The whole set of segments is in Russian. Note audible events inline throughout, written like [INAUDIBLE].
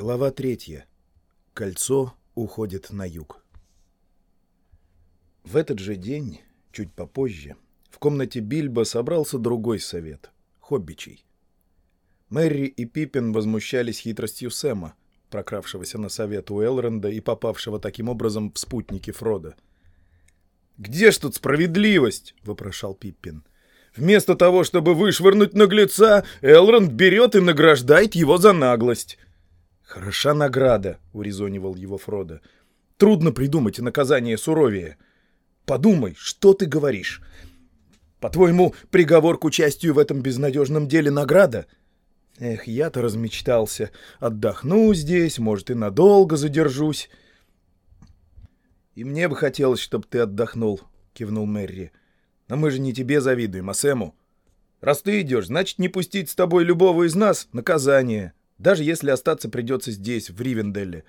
Глава третья. Кольцо уходит на юг. В этот же день, чуть попозже, в комнате Бильбо собрался другой совет — хоббичий. Мэри и Пиппин возмущались хитростью Сэма, прокравшегося на совет у Элронда и попавшего таким образом в спутники Фрода. «Где ж тут справедливость?» — вопрошал Пиппин. «Вместо того, чтобы вышвырнуть наглеца, Элронд берет и награждает его за наглость». «Хороша награда», — урезонивал его Фродо. «Трудно придумать наказание суровее. Подумай, что ты говоришь. По-твоему, приговор к участию в этом безнадежном деле награда?» «Эх, я-то размечтался. Отдохну здесь, может, и надолго задержусь». «И мне бы хотелось, чтобы ты отдохнул», — кивнул Мэри. «Но мы же не тебе завидуем, а Сэму. Раз ты идешь, значит, не пустить с тобой любого из нас — наказание» даже если остаться придется здесь, в Ривенделле.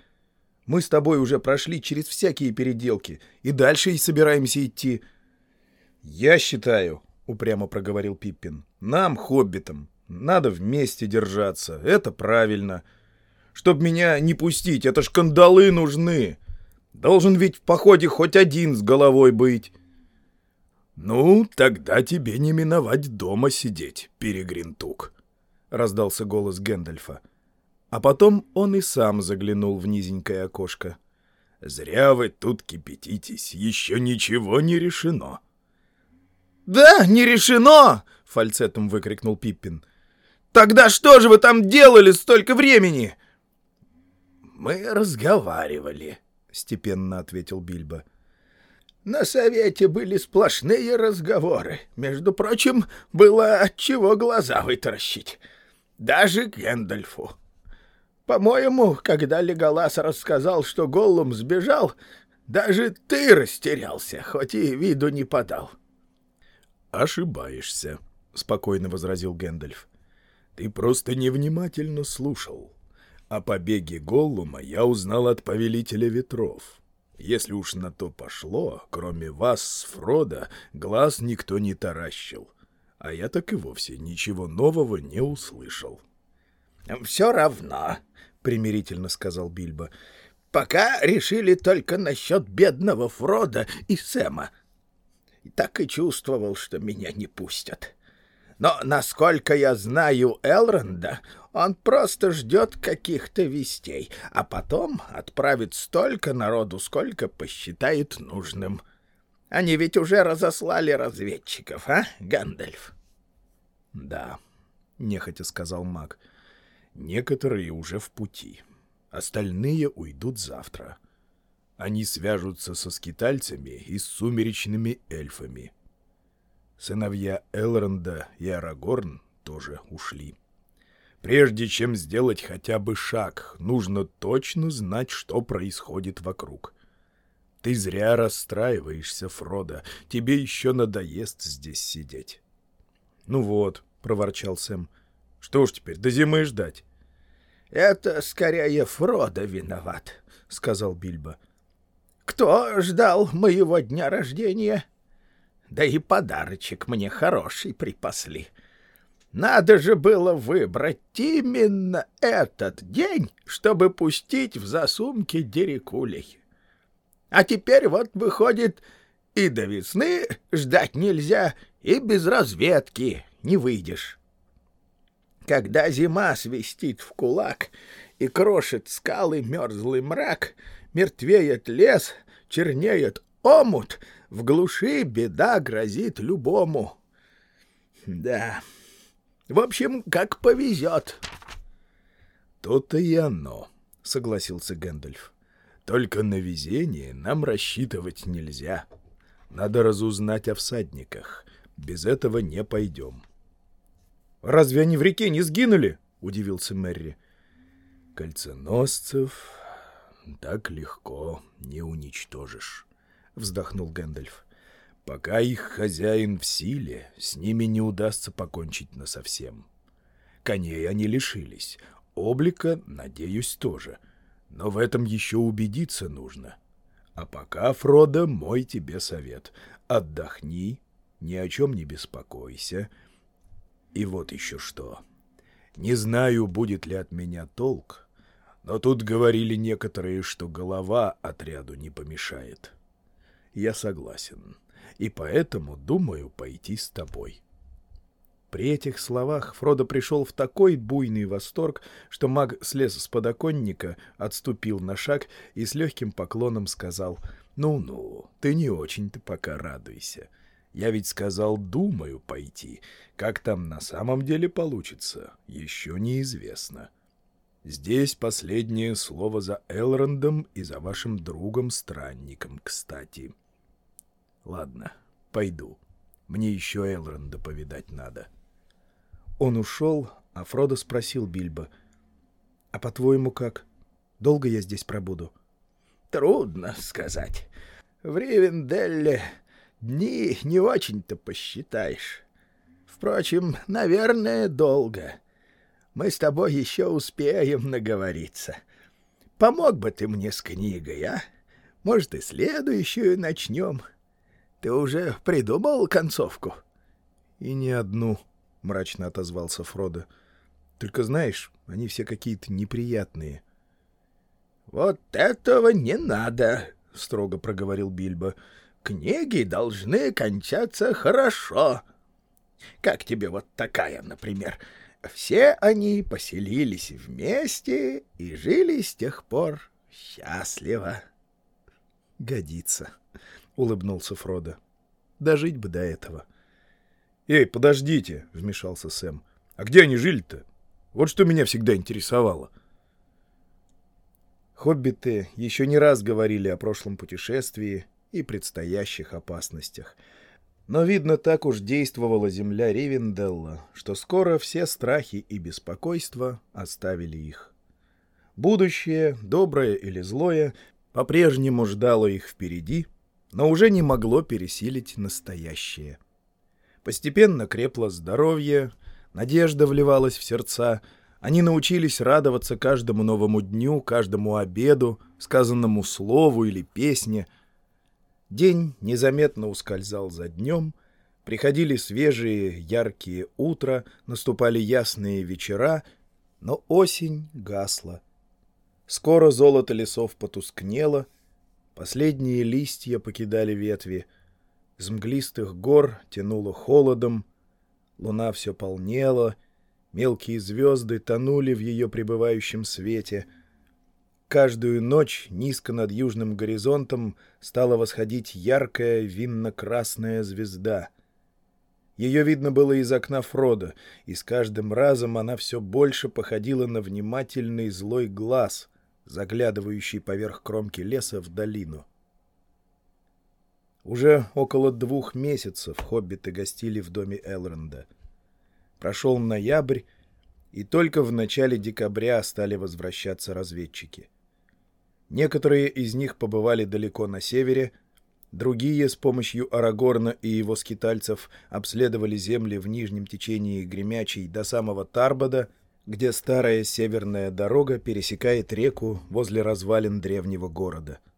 Мы с тобой уже прошли через всякие переделки, и дальше и собираемся идти. — Я считаю, — упрямо проговорил Пиппин, — нам, хоббитам, надо вместе держаться, это правильно. Чтоб меня не пустить, это ж кандалы нужны. Должен ведь в походе хоть один с головой быть. — Ну, тогда тебе не миновать дома сидеть, перегринтук, — раздался голос Гэндальфа. А потом он и сам заглянул в низенькое окошко. «Зря вы тут кипятитесь, еще ничего не решено». «Да, не решено!» — фальцетом выкрикнул Пиппин. «Тогда что же вы там делали столько времени?» «Мы разговаривали», — степенно ответил Бильбо. «На совете были сплошные разговоры. Между прочим, было от чего глаза вытаращить. Даже Гэндальфу. По-моему, когда Леголас рассказал, что Голлум сбежал, даже ты растерялся, хоть и виду не подал. — Ошибаешься, — спокойно возразил Гэндальф. — Ты просто невнимательно слушал. О побеге Голлума я узнал от Повелителя Ветров. Если уж на то пошло, кроме вас с Фрода, глаз никто не таращил. А я так и вовсе ничего нового не услышал. — Все равно, — примирительно сказал Бильбо. «Пока решили только насчет бедного Фрода и Сэма. Так и чувствовал, что меня не пустят. Но, насколько я знаю Элронда, он просто ждет каких-то вестей, а потом отправит столько народу, сколько посчитает нужным. Они ведь уже разослали разведчиков, а, Гандальф?» «Да», — нехотя сказал маг, — Некоторые уже в пути. Остальные уйдут завтра. Они свяжутся со скитальцами и с сумеречными эльфами. Сыновья Элронда и Арагорн тоже ушли. Прежде чем сделать хотя бы шаг, нужно точно знать, что происходит вокруг. Ты зря расстраиваешься, Фродо. Тебе еще надоест здесь сидеть. — Ну вот, — проворчал Сэм, — что ж теперь, до зимы ждать? «Это скорее Фродо виноват», — сказал Бильбо. «Кто ждал моего дня рождения? Да и подарочек мне хороший припасли. Надо же было выбрать именно этот день, чтобы пустить в засумки дерекулей. А теперь вот выходит, и до весны ждать нельзя, и без разведки не выйдешь». Когда зима свистит в кулак и крошит скалы мерзлый мрак, мертвеет лес, чернеет омут, в глуши беда грозит любому. Да, в общем, как повезет. То-то и оно, — согласился Гэндальф. Только на везение нам рассчитывать нельзя. Надо разузнать о всадниках. Без этого не пойдем. Разве они в реке не сгинули? — удивился Мерри. Кольценосцев так легко не уничтожишь, — вздохнул Гэндальф. Пока их хозяин в силе, с ними не удастся покончить насовсем. Коней они лишились, облика, надеюсь, тоже. Но в этом еще убедиться нужно. А пока, Фродо, мой тебе совет. Отдохни, ни о чем не беспокойся — и вот еще что. Не знаю, будет ли от меня толк, Но тут говорили некоторые, что голова отряду не помешает. Я согласен, и поэтому думаю пойти с тобой. При этих словах Фродо пришел в такой буйный восторг, что маг слез с подоконника, отступил на шаг и с легким поклоном сказал «Ну-ну, ты не очень-то пока радуйся. Я ведь сказал, думаю пойти. Как там на самом деле получится, еще неизвестно. Здесь последнее слово за Элрондом и за вашим другом-странником, кстати. Ладно, пойду. Мне еще Элронда повидать надо». Он ушел, а Фродо спросил Бильбо. «А по-твоему как? Долго я здесь пробуду?» «Трудно сказать. В Ривенделле дни не очень-то посчитаешь. Впрочем, наверное, долго. Мы с тобой еще успеем наговориться. Помог бы ты мне с книгой, а? Может, и следующую начнем. Ты уже придумал концовку?» «И не одну», — мрачно отозвался Фродо. «Только знаешь, они все какие-то неприятные». «Вот этого не надо», — строго проговорил Бильбо. «Книги должны кончаться хорошо. Как тебе вот такая, например? Все они поселились вместе и жили с тех пор счастливо». «Годится», — улыбнулся Фродо. «Дожить бы до этого». «Эй, подождите!» — вмешался Сэм. «А где они жили-то? Вот что меня всегда интересовало». Хоббиты еще не раз говорили о прошлом путешествии и предстоящих опасностях. Но, видно, так уж действовала земля Ривенделла, что скоро все страхи и беспокойства оставили их. Будущее, доброе или злое, по-прежнему ждало их впереди, но уже не могло пересилить настоящее — Постепенно крепло здоровье, надежда вливалась в сердца, они научились радоваться каждому новому дню, каждому обеду, сказанному слову или песне. День незаметно ускользал за днем, приходили свежие яркие утра, наступали ясные вечера, но осень гасла. Скоро золото лесов потускнело, последние листья покидали ветви — с мглистых гор тянуло холодом, луна все полнела, мелкие звезды тонули в ее пребывающем свете. Каждую ночь низко над южным горизонтом стала восходить яркая винно-красная звезда. Ее видно было из окна Фрода, и с каждым разом она все больше походила на внимательный злой глаз, заглядывающий поверх кромки леса в долину. Уже около двух месяцев хоббиты гостили в доме Элронда. Прошел ноябрь, и только в начале декабря стали возвращаться разведчики. Некоторые из них побывали далеко на севере, другие с помощью Арагорна и его скитальцев обследовали земли в нижнем течении Гремячей до самого Тарбада, где старая северная дорога пересекает реку возле развалин древнего города —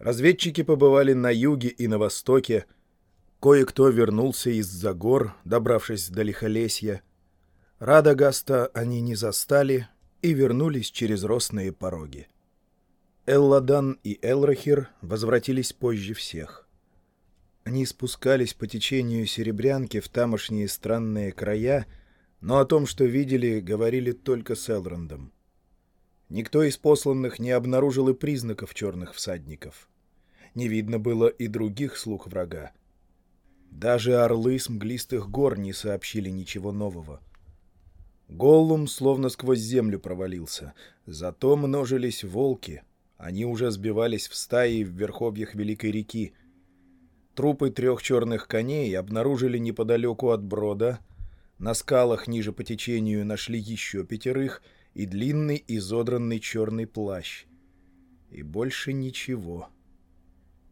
Разведчики побывали на юге и на востоке. Кое-кто вернулся из-за гор, добравшись до Лихолесья. Радагаста они не застали и вернулись через росные пороги. Элладан и Элрахир возвратились позже всех. Они спускались по течению Серебрянки в тамошние странные края, но о том, что видели, говорили только с Элрондом. Никто из посланных не обнаружил и признаков черных всадников не видно было и других слуг врага. Даже орлы с мглистых гор не сообщили ничего нового. Голлум словно сквозь землю провалился, зато множились волки. Они уже сбивались в стаи в верховьях Великой реки. Трупы трех черных коней обнаружили неподалеку от брода. На скалах ниже по течению нашли еще пятерых и длинный изодранный черный плащ. И больше ничего. —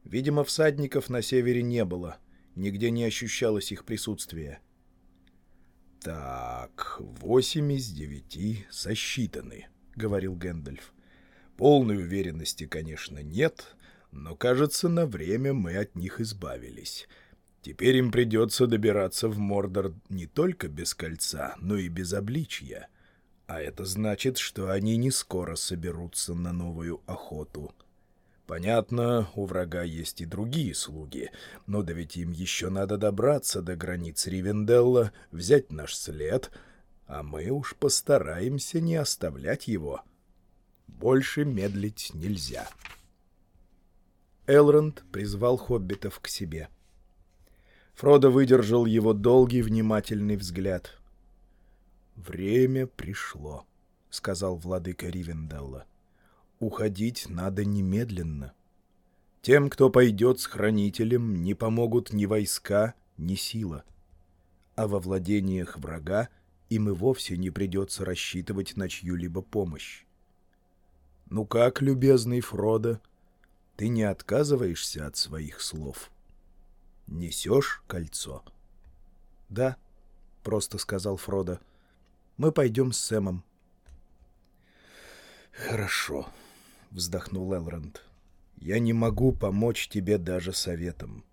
Видимо, всадников на севере не было, нигде не ощущалось их присутствия. «Так, восемь из девяти сосчитаны», — говорил Гэндальф. «Полной уверенности, конечно, нет, но, кажется, на время мы от них избавились. Теперь им придется добираться в Мордор не только без кольца, но и без обличья. А это значит, что они не скоро соберутся на новую охоту. Понятно, у врага есть и другие слуги, но да ведь им еще надо добраться до границ Ривенделла, взять наш след, а мы уж постараемся не оставлять его. Больше медлить нельзя. Элронд призвал хоббитов к себе. Фродо выдержал его долгий внимательный взгляд. «Время пришло», — сказал владыка Ривенделла. «Уходить надо немедленно. Тем, кто пойдет с хранителем, не помогут ни войска, ни сила. А во владениях врага им и вовсе не придется рассчитывать на чью-либо помощь. Ну как, любезный Фродо, ты не отказываешься от своих слов? Несешь кольцо?» «Да», — просто сказал Фродо. Мы пойдем с Сэмом. «Хорошо», — вздохнул Элронд. «Я не могу помочь тебе даже советом.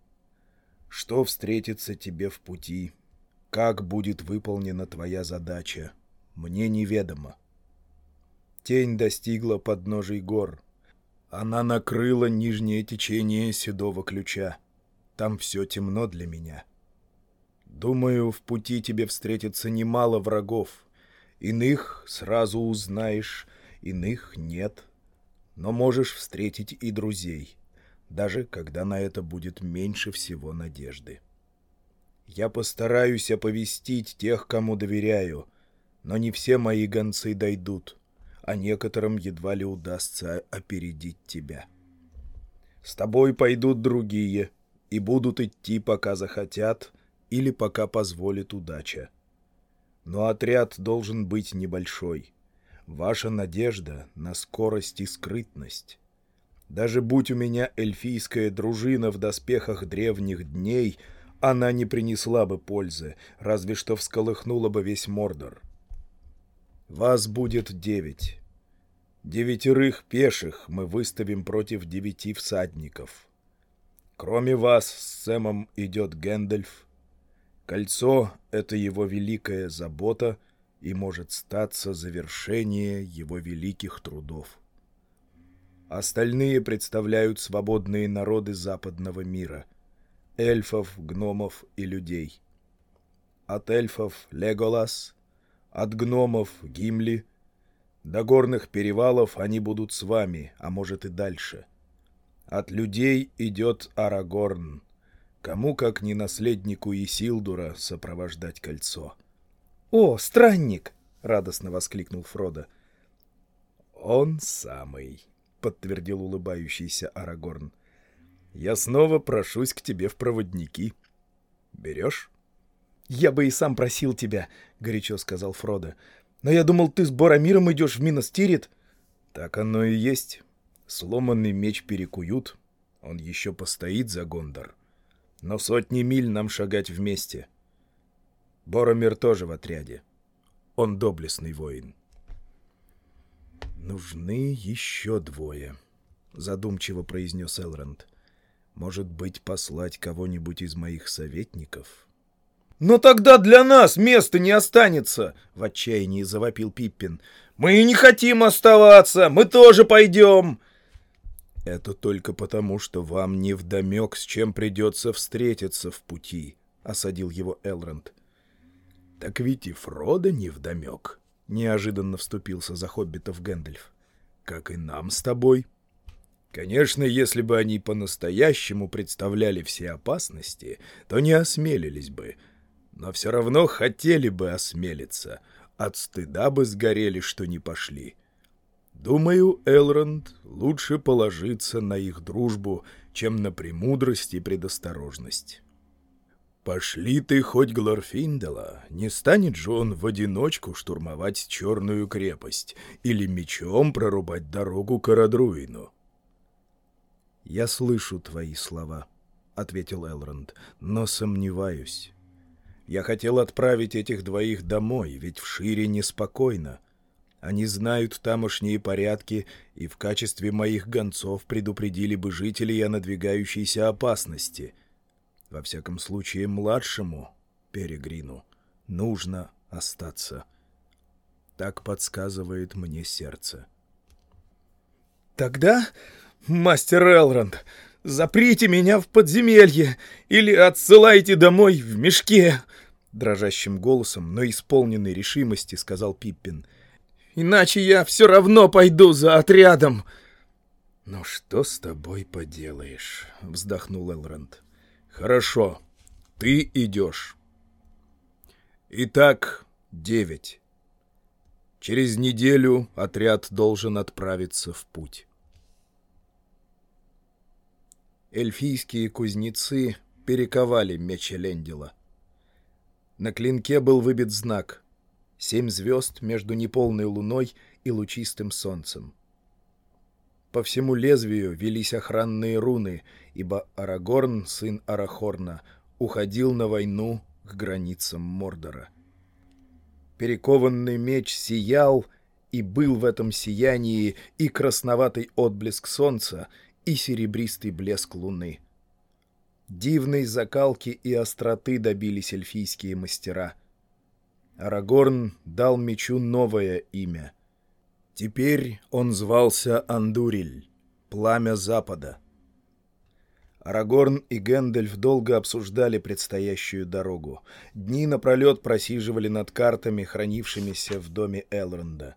Что встретится тебе в пути, как будет выполнена твоя задача, мне неведомо. Тень достигла подножий гор. Она накрыла нижнее течение Седого Ключа. Там все темно для меня. Думаю, в пути тебе встретится немало врагов, Иных сразу узнаешь, иных нет. Но можешь встретить и друзей, даже когда на это будет меньше всего надежды. Я постараюсь оповестить тех, кому доверяю, но не все мои гонцы дойдут, а некоторым едва ли удастся опередить тебя. С тобой пойдут другие и будут идти, пока захотят или пока позволит удача. Но отряд должен быть небольшой. Ваша надежда на скорость и скрытность. Даже будь у меня эльфийская дружина в доспехах древних дней, она не принесла бы пользы, разве что всколыхнула бы весь Мордор. Вас будет девять. Девятерых пеших мы выставим против девяти всадников. Кроме вас с Сэмом идет Гэндальф, Кольцо — это его великая забота и может статься завершение его великих трудов. Остальные представляют свободные народы западного мира — эльфов, гномов и людей. От эльфов — Леголас, от гномов — Гимли. До горных перевалов они будут с вами, а может и дальше. От людей идет Арагорн, Кому, как не наследнику Исилдура, сопровождать кольцо? — О, странник! — радостно воскликнул Фродо. — Он самый, — подтвердил улыбающийся Арагорн. — Я снова прошусь к тебе в проводники. Берешь? — Я бы и сам просил тебя, — горячо сказал Фродо. — Но я думал, ты с Боромиром идешь в Миностирит. — Так оно и есть. Сломанный меч перекуют. Он еще постоит за Гондор. — но сотни миль нам шагать вместе. Боромир тоже в отряде. Он доблестный воин. «Нужны еще двое», — задумчиво произнес Элронд. «Может быть, послать кого-нибудь из моих советников?» «Но тогда для нас места не останется!» — в отчаянии завопил Пиппин. «Мы не хотим оставаться! Мы тоже пойдем!» Это только потому, что вам не вдомек, с чем придется встретиться в пути, — осадил его Элронд. — Так ведь и Фродо не вдомек, — неожиданно вступился за хоббитов Гэндальф. — Как и нам с тобой. Конечно, если бы они по-настоящему представляли все опасности, то не осмелились бы, но все равно хотели бы осмелиться, от стыда бы сгорели, что не пошли. — Думаю, Элронд, лучше положиться на их дружбу, чем на премудрость и предосторожность. Пошли ты хоть Глорфиндела, не станет же он в одиночку штурмовать черную крепость или мечом прорубать дорогу к Арадруину. «Я слышу твои слова», — ответил Элронд, — «но сомневаюсь. Я хотел отправить этих двоих домой, ведь в Шире неспокойно. Они знают тамошние порядки и в качестве моих гонцов предупредили бы жителей о надвигающейся опасности. Во всяком случае, младшему, Перегрину, нужно остаться. Так подсказывает мне сердце. Тогда, мастер Элронд, заприте меня в подземелье или отсылайте домой в мешке, дрожащим голосом, но исполненной решимости сказал Пиппин. Иначе я все равно пойду за отрядом. «Ну что с тобой поделаешь?» — вздохнул Элронд. «Хорошо, ты идешь. Итак, девять. Через неделю отряд должен отправиться в путь». Эльфийские кузнецы перековали меч Элендила. На клинке был выбит знак — семь звезд между неполной луной и лучистым солнцем. По всему лезвию велись охранные руны, ибо Арагорн, сын Арахорна, уходил на войну к границам Мордора. Перекованный меч сиял, и был в этом сиянии и красноватый отблеск солнца, и серебристый блеск луны. Дивной закалки и остроты добились эльфийские мастера. Арагорн дал мечу новое имя — Теперь он звался Андуриль, пламя Запада. Арагорн и Гэндальф долго обсуждали предстоящую дорогу. Дни напролет просиживали над картами, хранившимися в доме Элронда.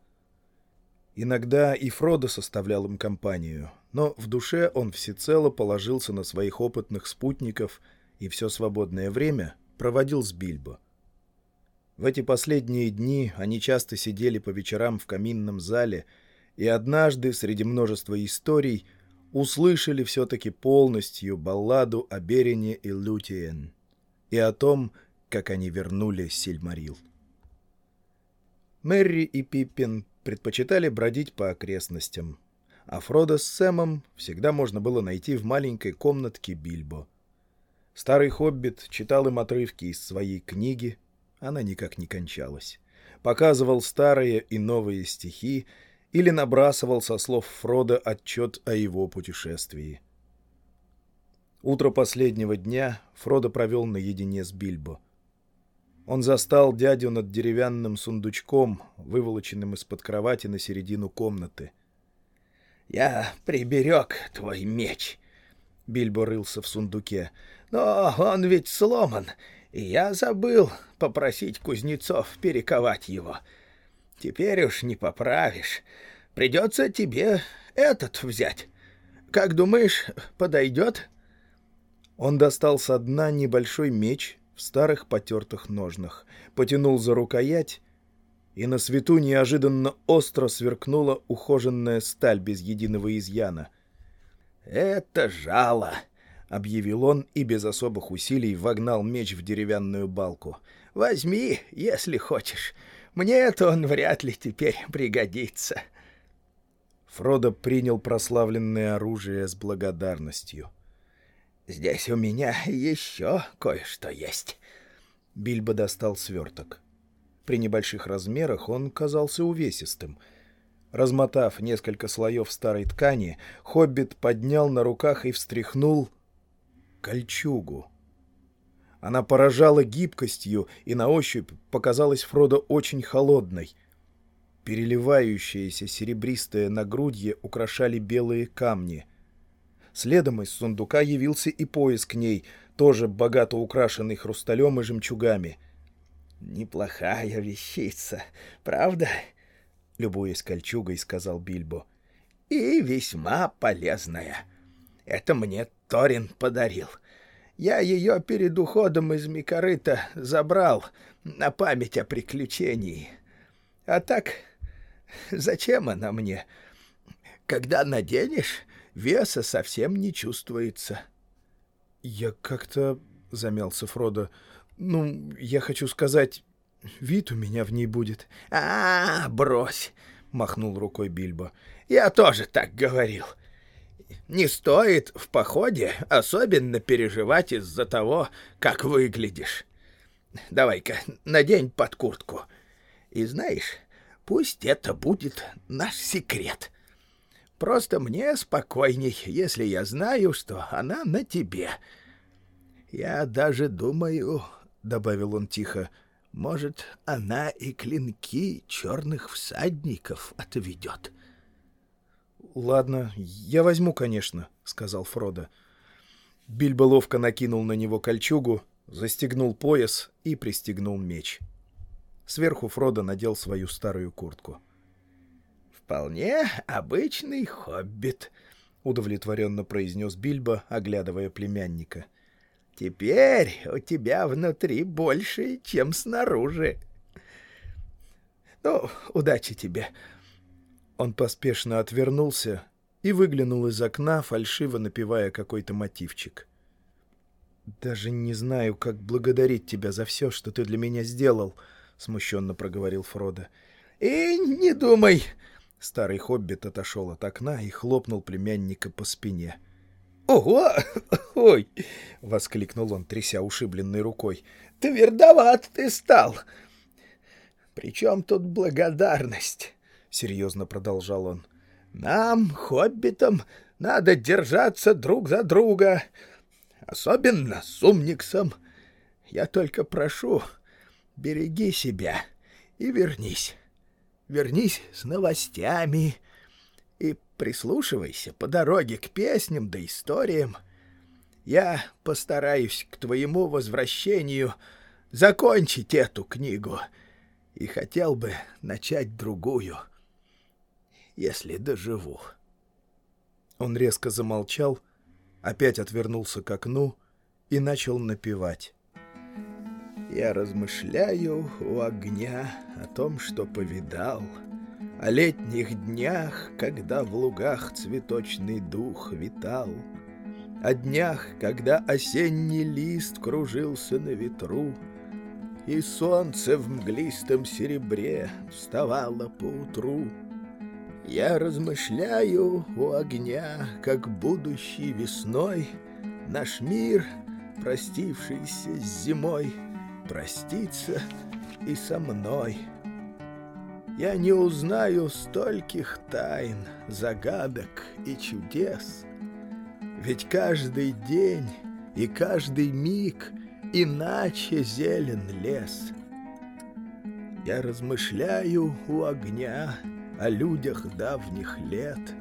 Иногда и Фродо составлял им компанию, но в душе он всецело положился на своих опытных спутников и все свободное время проводил с Бильбо. В эти последние дни они часто сидели по вечерам в каминном зале, и однажды, среди множества историй, услышали все-таки полностью балладу о Берине и Лютиен и о том, как они вернули Сильмарил. Мэри и Пиппин предпочитали бродить по окрестностям, а Фродо с Сэмом всегда можно было найти в маленькой комнатке Бильбо. Старый хоббит читал им отрывки из своей книги — она никак не кончалась. Показывал старые и новые стихи или набрасывал со слов Фрода отчет о его путешествии. Утро последнего дня Фродо провел наедине с Бильбо. Он застал дядю над деревянным сундучком, выволоченным из-под кровати на середину комнаты. «Я приберег твой меч», — Бильбо рылся в сундуке. «Но он ведь сломан, и я забыл попросить кузнецов перековать его. Теперь уж не поправишь. Придется тебе этот взять. Как думаешь, подойдет?» Он достал со дна небольшой меч в старых потертых ножнах, потянул за рукоять, и на свету неожиданно остро сверкнула ухоженная сталь без единого изъяна. «Это жало!» — объявил он и без особых усилий вогнал меч в деревянную балку. «Возьми, если хочешь. Мне-то он вряд ли теперь пригодится». Фродо принял прославленное оружие с благодарностью. «Здесь у меня еще кое-что есть». Бильбо достал сверток. При небольших размерах он казался увесистым. Размотав несколько слоев старой ткани, хоббит поднял на руках и встряхнул кольчугу. Она поражала гибкостью и на ощупь показалась Фродо очень холодной. Переливающиеся серебристые нагрудье украшали белые камни. Следом из сундука явился и пояс к ней, тоже богато украшенный хрусталем и жемчугами. «Неплохая вещица, правда?» — любуясь кольчугой, сказал Бильбо. «И весьма полезная. Это мне Торин подарил. Я ее перед уходом из Микорыта забрал на память о приключении. А так, зачем она мне? Когда наденешь, веса совсем не чувствуется. — Я как-то... — замялся Фродо. — Ну, я хочу сказать, вид у меня в ней будет. — А, брось! — махнул рукой Бильбо. — Я тоже так говорил. — не стоит в походе особенно переживать из-за того, как выглядишь. Давай-ка надень под куртку. И знаешь, пусть это будет наш секрет. Просто мне спокойней, если я знаю, что она на тебе. Я даже думаю, — добавил он тихо, — Может, она и клинки черных всадников отведет. — Ладно, я возьму, конечно, — сказал Фродо. Бильбо ловко накинул на него кольчугу, застегнул пояс и пристегнул меч. Сверху Фродо надел свою старую куртку. «Вполне обычный хоббит», — удовлетворенно произнес Бильбо, оглядывая племянника. «Теперь у тебя внутри больше, чем снаружи. Ну, удачи тебе». Он поспешно отвернулся и выглянул из окна, фальшиво напевая какой-то мотивчик. «Даже не знаю, как благодарить тебя за все, что ты для меня сделал», — смущенно проговорил Фродо. «И не думай!» Старый хоббит отошел от окна и хлопнул племянника по спине. «Ого! [LAUGHS] Ой!» — воскликнул он, тряся ушибленной рукой. «Твердоват ты стал! Причем тут благодарность?» — серьезно продолжал он. «Нам, хоббитам, надо держаться друг за друга, особенно с умниксом. Я только прошу, береги себя и вернись» вернись с новостями и прислушивайся по дороге к песням да историям. Я постараюсь к твоему возвращению закончить эту книгу и хотел бы начать другую, если доживу. Он резко замолчал, опять отвернулся к окну и начал напевать. Я размышляю у огня о том, что повидал, О летних днях, когда в лугах цветочный дух витал, О днях, когда осенний лист кружился на ветру, И солнце в мглистом серебре вставало поутру. Я размышляю у огня, как будущий весной Наш мир, простившийся с зимой, проститься и со мной. Я не узнаю стольких тайн, загадок и чудес, Ведь каждый день и каждый миг иначе зелен лес. Я размышляю у огня о людях давних лет,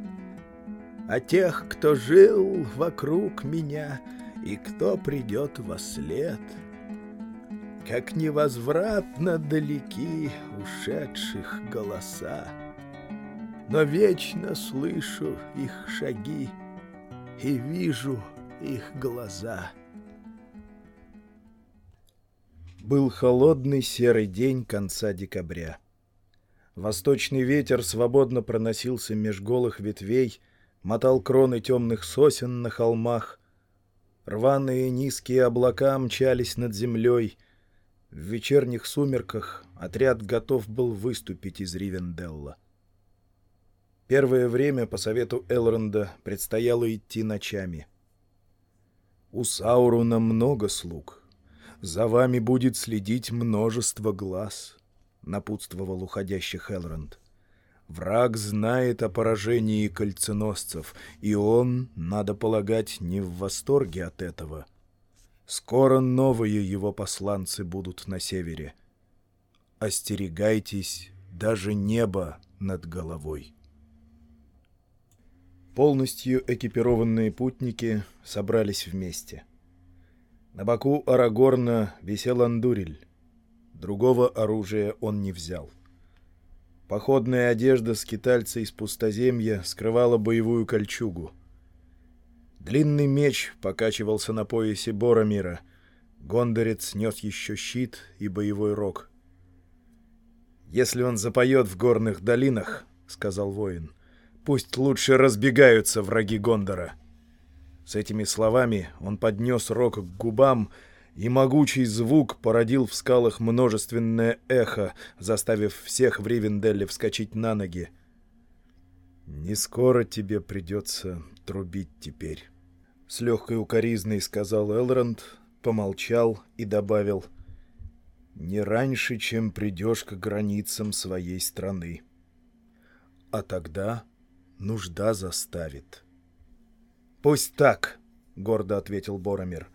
О тех, кто жил вокруг меня и кто придет во след — как невозвратно далеки ушедших голоса. Но вечно слышу их шаги и вижу их глаза. Был холодный серый день конца декабря. Восточный ветер свободно проносился меж голых ветвей, мотал кроны темных сосен на холмах. Рваные низкие облака мчались над землей — в вечерних сумерках отряд готов был выступить из Ривенделла. Первое время, по совету Элронда, предстояло идти ночами. «У Сауруна много слуг. За вами будет следить множество глаз», — напутствовал уходящих Элронд. «Враг знает о поражении кольценосцев, и он, надо полагать, не в восторге от этого». Скоро новые его посланцы будут на севере. Остерегайтесь даже неба над головой. Полностью экипированные путники собрались вместе. На боку Арагорна висел андурель. Другого оружия он не взял. Походная одежда скитальца из пустоземья скрывала боевую кольчугу — Длинный меч покачивался на поясе Боромира. Гондорец нес еще щит и боевой рог. «Если он запоет в горных долинах, — сказал воин, — пусть лучше разбегаются враги Гондора». С этими словами он поднес рог к губам, и могучий звук породил в скалах множественное эхо, заставив всех в Ривенделле вскочить на ноги. «Не скоро тебе придется трубить теперь». С легкой укоризной сказал Элронд, помолчал и добавил «Не раньше, чем придешь к границам своей страны. А тогда нужда заставит». «Пусть так», — гордо ответил Боромир.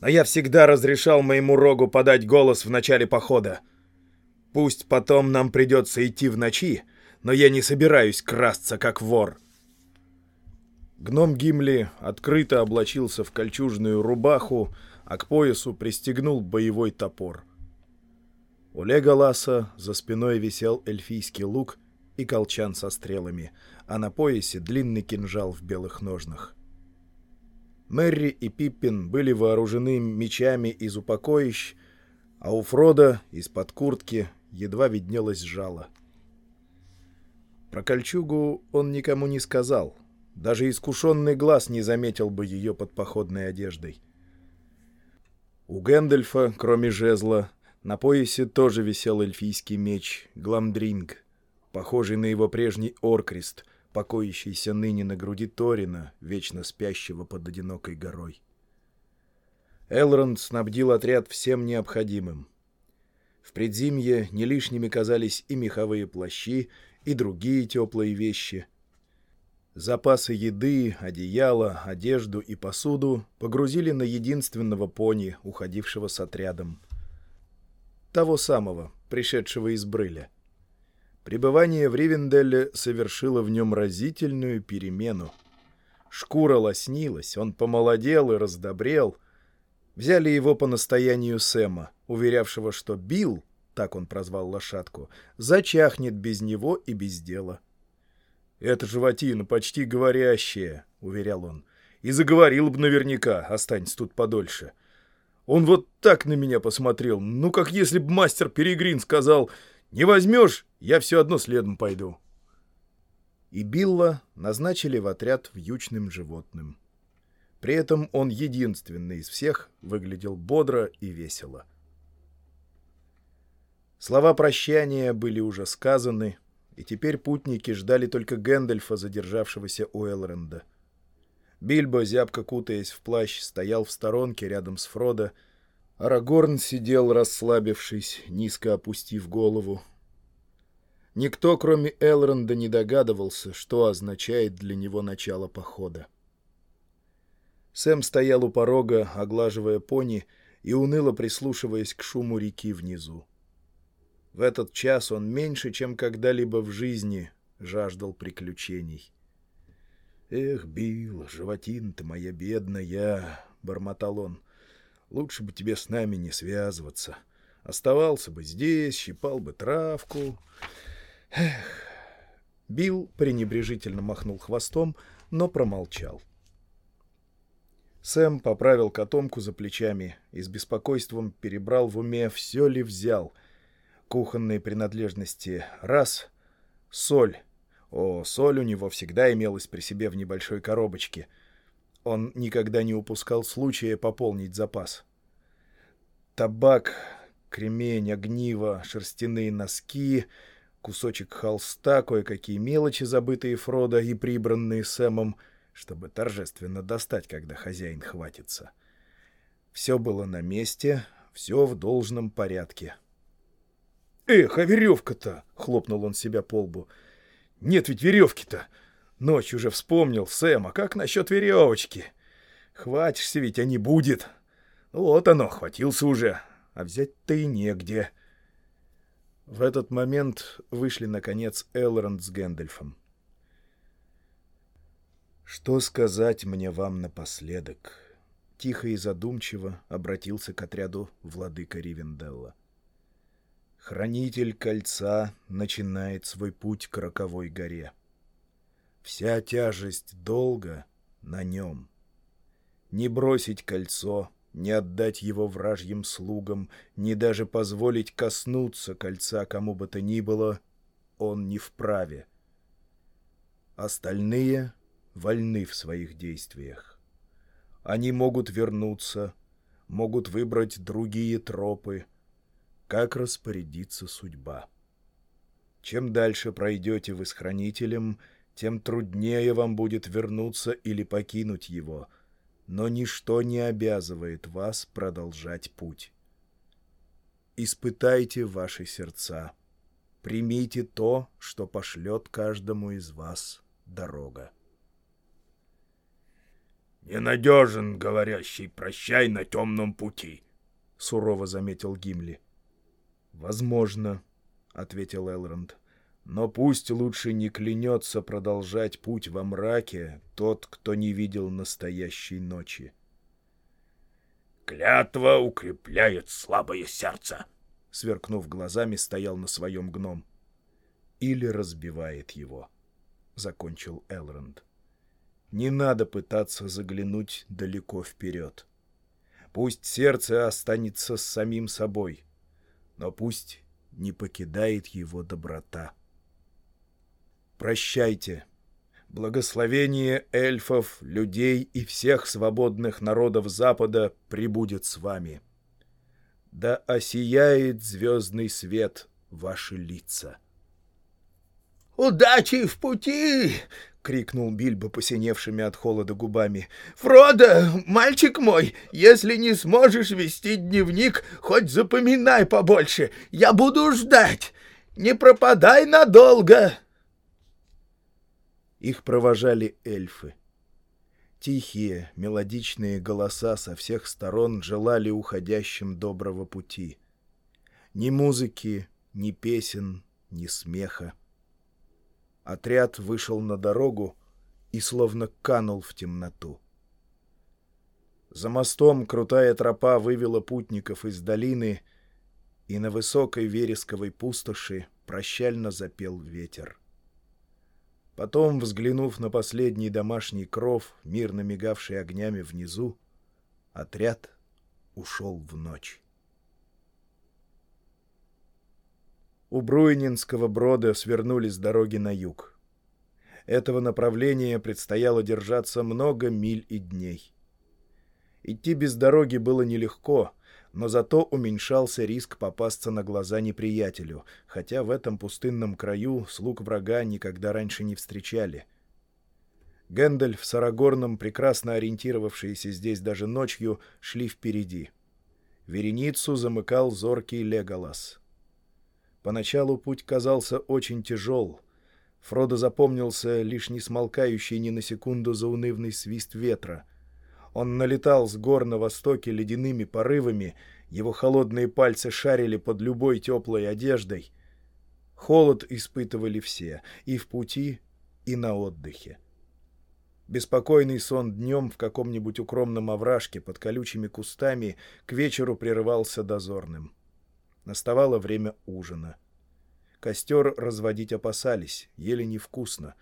Но я всегда разрешал моему рогу подать голос в начале похода. Пусть потом нам придется идти в ночи, но я не собираюсь красться, как вор. Гном Гимли открыто облачился в кольчужную рубаху, а к поясу пристегнул боевой топор. У Леголаса за спиной висел эльфийский лук и колчан со стрелами, а на поясе длинный кинжал в белых ножнах. Мэри и Пиппин были вооружены мечами из упокоищ, а у Фрода из-под куртки едва виднелось жало. Про кольчугу он никому не сказал. Даже искушенный глаз не заметил бы ее под походной одеждой. У Гэндальфа, кроме жезла, на поясе тоже висел эльфийский меч Гламдринг, похожий на его прежний Оркрест, покоящийся ныне на груди Торина, вечно спящего под одинокой горой. Элронд снабдил отряд всем необходимым. В предзимье не лишними казались и меховые плащи, и другие теплые вещи. Запасы еды, одеяла, одежду и посуду погрузили на единственного пони, уходившего с отрядом. Того самого, пришедшего из Брыля. Пребывание в Ривенделле совершило в нем разительную перемену. Шкура лоснилась, он помолодел и раздобрел. Взяли его по настоянию Сэма, уверявшего, что Билл, так он прозвал лошадку, зачахнет без него и без дела. «Это животина почти говорящая», — уверял он. «И заговорил бы наверняка, останься тут подольше. Он вот так на меня посмотрел, ну, как если бы мастер Перегрин сказал не возьмешь, я все одно следом пойду. И Билла назначили в отряд вьючным животным. При этом он единственный из всех выглядел бодро и весело. Слова прощания были уже сказаны, и теперь путники ждали только Гэндальфа, задержавшегося у Элренда. Бильбо, зябко кутаясь в плащ, стоял в сторонке рядом с Фродо, Арагорн сидел, расслабившись, низко опустив голову. Никто, кроме Элронда, не догадывался, что означает для него начало похода. Сэм стоял у порога, оглаживая пони и уныло прислушиваясь к шуму реки внизу. В этот час он меньше, чем когда-либо в жизни, жаждал приключений. «Эх, Билл, животин ты моя бедная!» — бормотал он. Лучше бы тебе с нами не связываться. Оставался бы здесь, щипал бы травку. Эх. Билл пренебрежительно махнул хвостом, но промолчал. Сэм поправил котомку за плечами и с беспокойством перебрал в уме, все ли взял. Кухонные принадлежности — раз. Соль. О, соль у него всегда имелась при себе в небольшой коробочке — он никогда не упускал случая пополнить запас. Табак, кремень, огниво, шерстяные носки, кусочек холста, кое-какие мелочи, забытые Фродо и прибранные Сэмом, чтобы торжественно достать, когда хозяин хватится. Все было на месте, все в должном порядке. «Эх, а веревка-то!» — хлопнул он себя по лбу. «Нет ведь веревки-то! Ночь уже вспомнил, Сэм, а как насчет веревочки? Хватишься ведь, а не будет. Вот оно, хватился уже, а взять-то и негде. В этот момент вышли, наконец, Элронд с Гэндальфом. «Что сказать мне вам напоследок?» Тихо и задумчиво обратился к отряду владыка Ривенделла. «Хранитель кольца начинает свой путь к роковой горе». Вся тяжесть долга на нем. Не бросить кольцо, не отдать его вражьим слугам, не даже позволить коснуться кольца кому бы то ни было, он не вправе. Остальные вольны в своих действиях. Они могут вернуться, могут выбрать другие тропы, как распорядится судьба. Чем дальше пройдете вы с хранителем, тем труднее вам будет вернуться или покинуть его, но ничто не обязывает вас продолжать путь. Испытайте ваши сердца. Примите то, что пошлет каждому из вас дорога. Ненадежен, говорящий «прощай» на темном пути, — сурово заметил Гимли. — Возможно, — ответил Элронд. — Но пусть лучше не клянется продолжать путь во мраке тот, кто не видел настоящей ночи. — Клятва укрепляет слабое сердце, — сверкнув глазами, стоял на своем гном. — Или разбивает его, — закончил Элронд. Не надо пытаться заглянуть далеко вперед. Пусть сердце останется с самим собой, но пусть не покидает его доброта. Прощайте. Благословение эльфов, людей и всех свободных народов Запада прибудет с вами. Да осияет звездный свет ваши лица. «Удачи в пути!» — крикнул Бильбо посиневшими от холода губами. «Фродо, мальчик мой, если не сможешь вести дневник, хоть запоминай побольше. Я буду ждать. Не пропадай надолго!» Их провожали эльфы. Тихие, мелодичные голоса со всех сторон желали уходящим доброго пути. Ни музыки, ни песен, ни смеха. Отряд вышел на дорогу и словно канул в темноту. За мостом крутая тропа вывела путников из долины, и на высокой вересковой пустоши прощально запел ветер. Потом, взглянув на последний домашний кров, мирно мигавший огнями внизу, отряд ушел в ночь. У Бруйнинского брода свернули с дороги на юг. Этого направления предстояло держаться много миль и дней. Идти без дороги было нелегко, но зато уменьшался риск попасться на глаза неприятелю, хотя в этом пустынном краю слуг врага никогда раньше не встречали. Гэндальф с Арагорном, прекрасно ориентировавшиеся здесь даже ночью, шли впереди. Вереницу замыкал зоркий Леголас. Поначалу путь казался очень тяжел. Фродо запомнился лишь не смолкающий ни на секунду заунывный свист ветра. Он налетал с гор на востоке ледяными порывами, его холодные пальцы шарили под любой теплой одеждой. Холод испытывали все, и в пути, и на отдыхе. Беспокойный сон днем в каком-нибудь укромном овражке под колючими кустами к вечеру прерывался дозорным. Наставало время ужина. Костер разводить опасались, ели невкусно,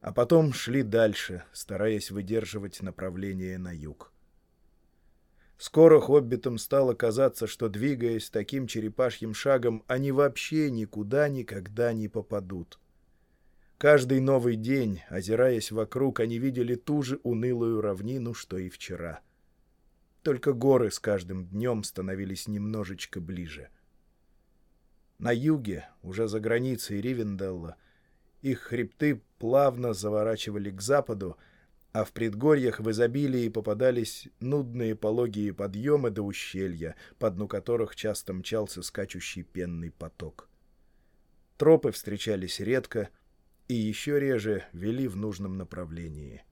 а потом шли дальше, стараясь выдерживать направление на юг. Скоро хоббитам стало казаться, что, двигаясь таким черепашьим шагом, они вообще никуда никогда не попадут. Каждый новый день, озираясь вокруг, они видели ту же унылую равнину, что и вчера. Только горы с каждым днем становились немножечко ближе — на юге, уже за границей Ривенделла, их хребты плавно заворачивали к западу, а в предгорьях в изобилии попадались нудные пологие подъемы до ущелья, по дну которых часто мчался скачущий пенный поток. Тропы встречались редко и еще реже вели в нужном направлении.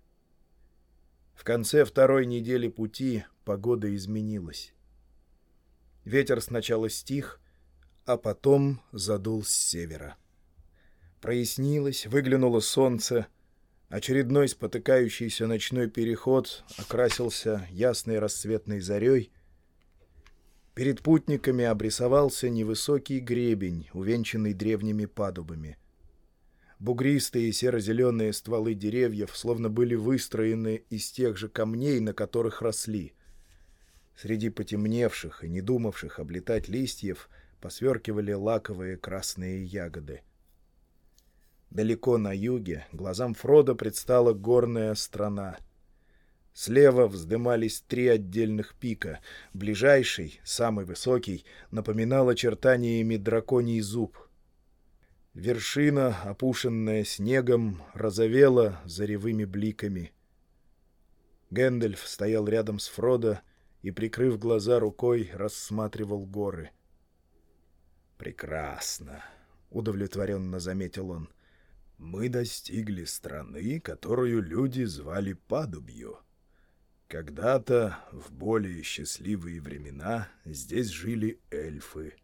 В конце второй недели пути погода изменилась. Ветер сначала стих, а потом задул с севера. Прояснилось, выглянуло солнце, очередной спотыкающийся ночной переход окрасился ясной рассветной зарей. Перед путниками обрисовался невысокий гребень, увенчанный древними падубами. Бугристые серо-зеленые стволы деревьев словно были выстроены из тех же камней, на которых росли. Среди потемневших и не думавших облетать листьев — посверкивали лаковые красные ягоды. Далеко на юге глазам Фрода предстала горная страна. Слева вздымались три отдельных пика. Ближайший, самый высокий, напоминал очертаниями драконий зуб. Вершина, опушенная снегом, розовела заревыми бликами. Гэндальф стоял рядом с Фродо и, прикрыв глаза рукой, рассматривал горы — «Прекрасно», — удовлетворенно заметил он. «Мы достигли страны, которую люди звали Падубью. Когда-то, в более счастливые времена, здесь жили эльфы.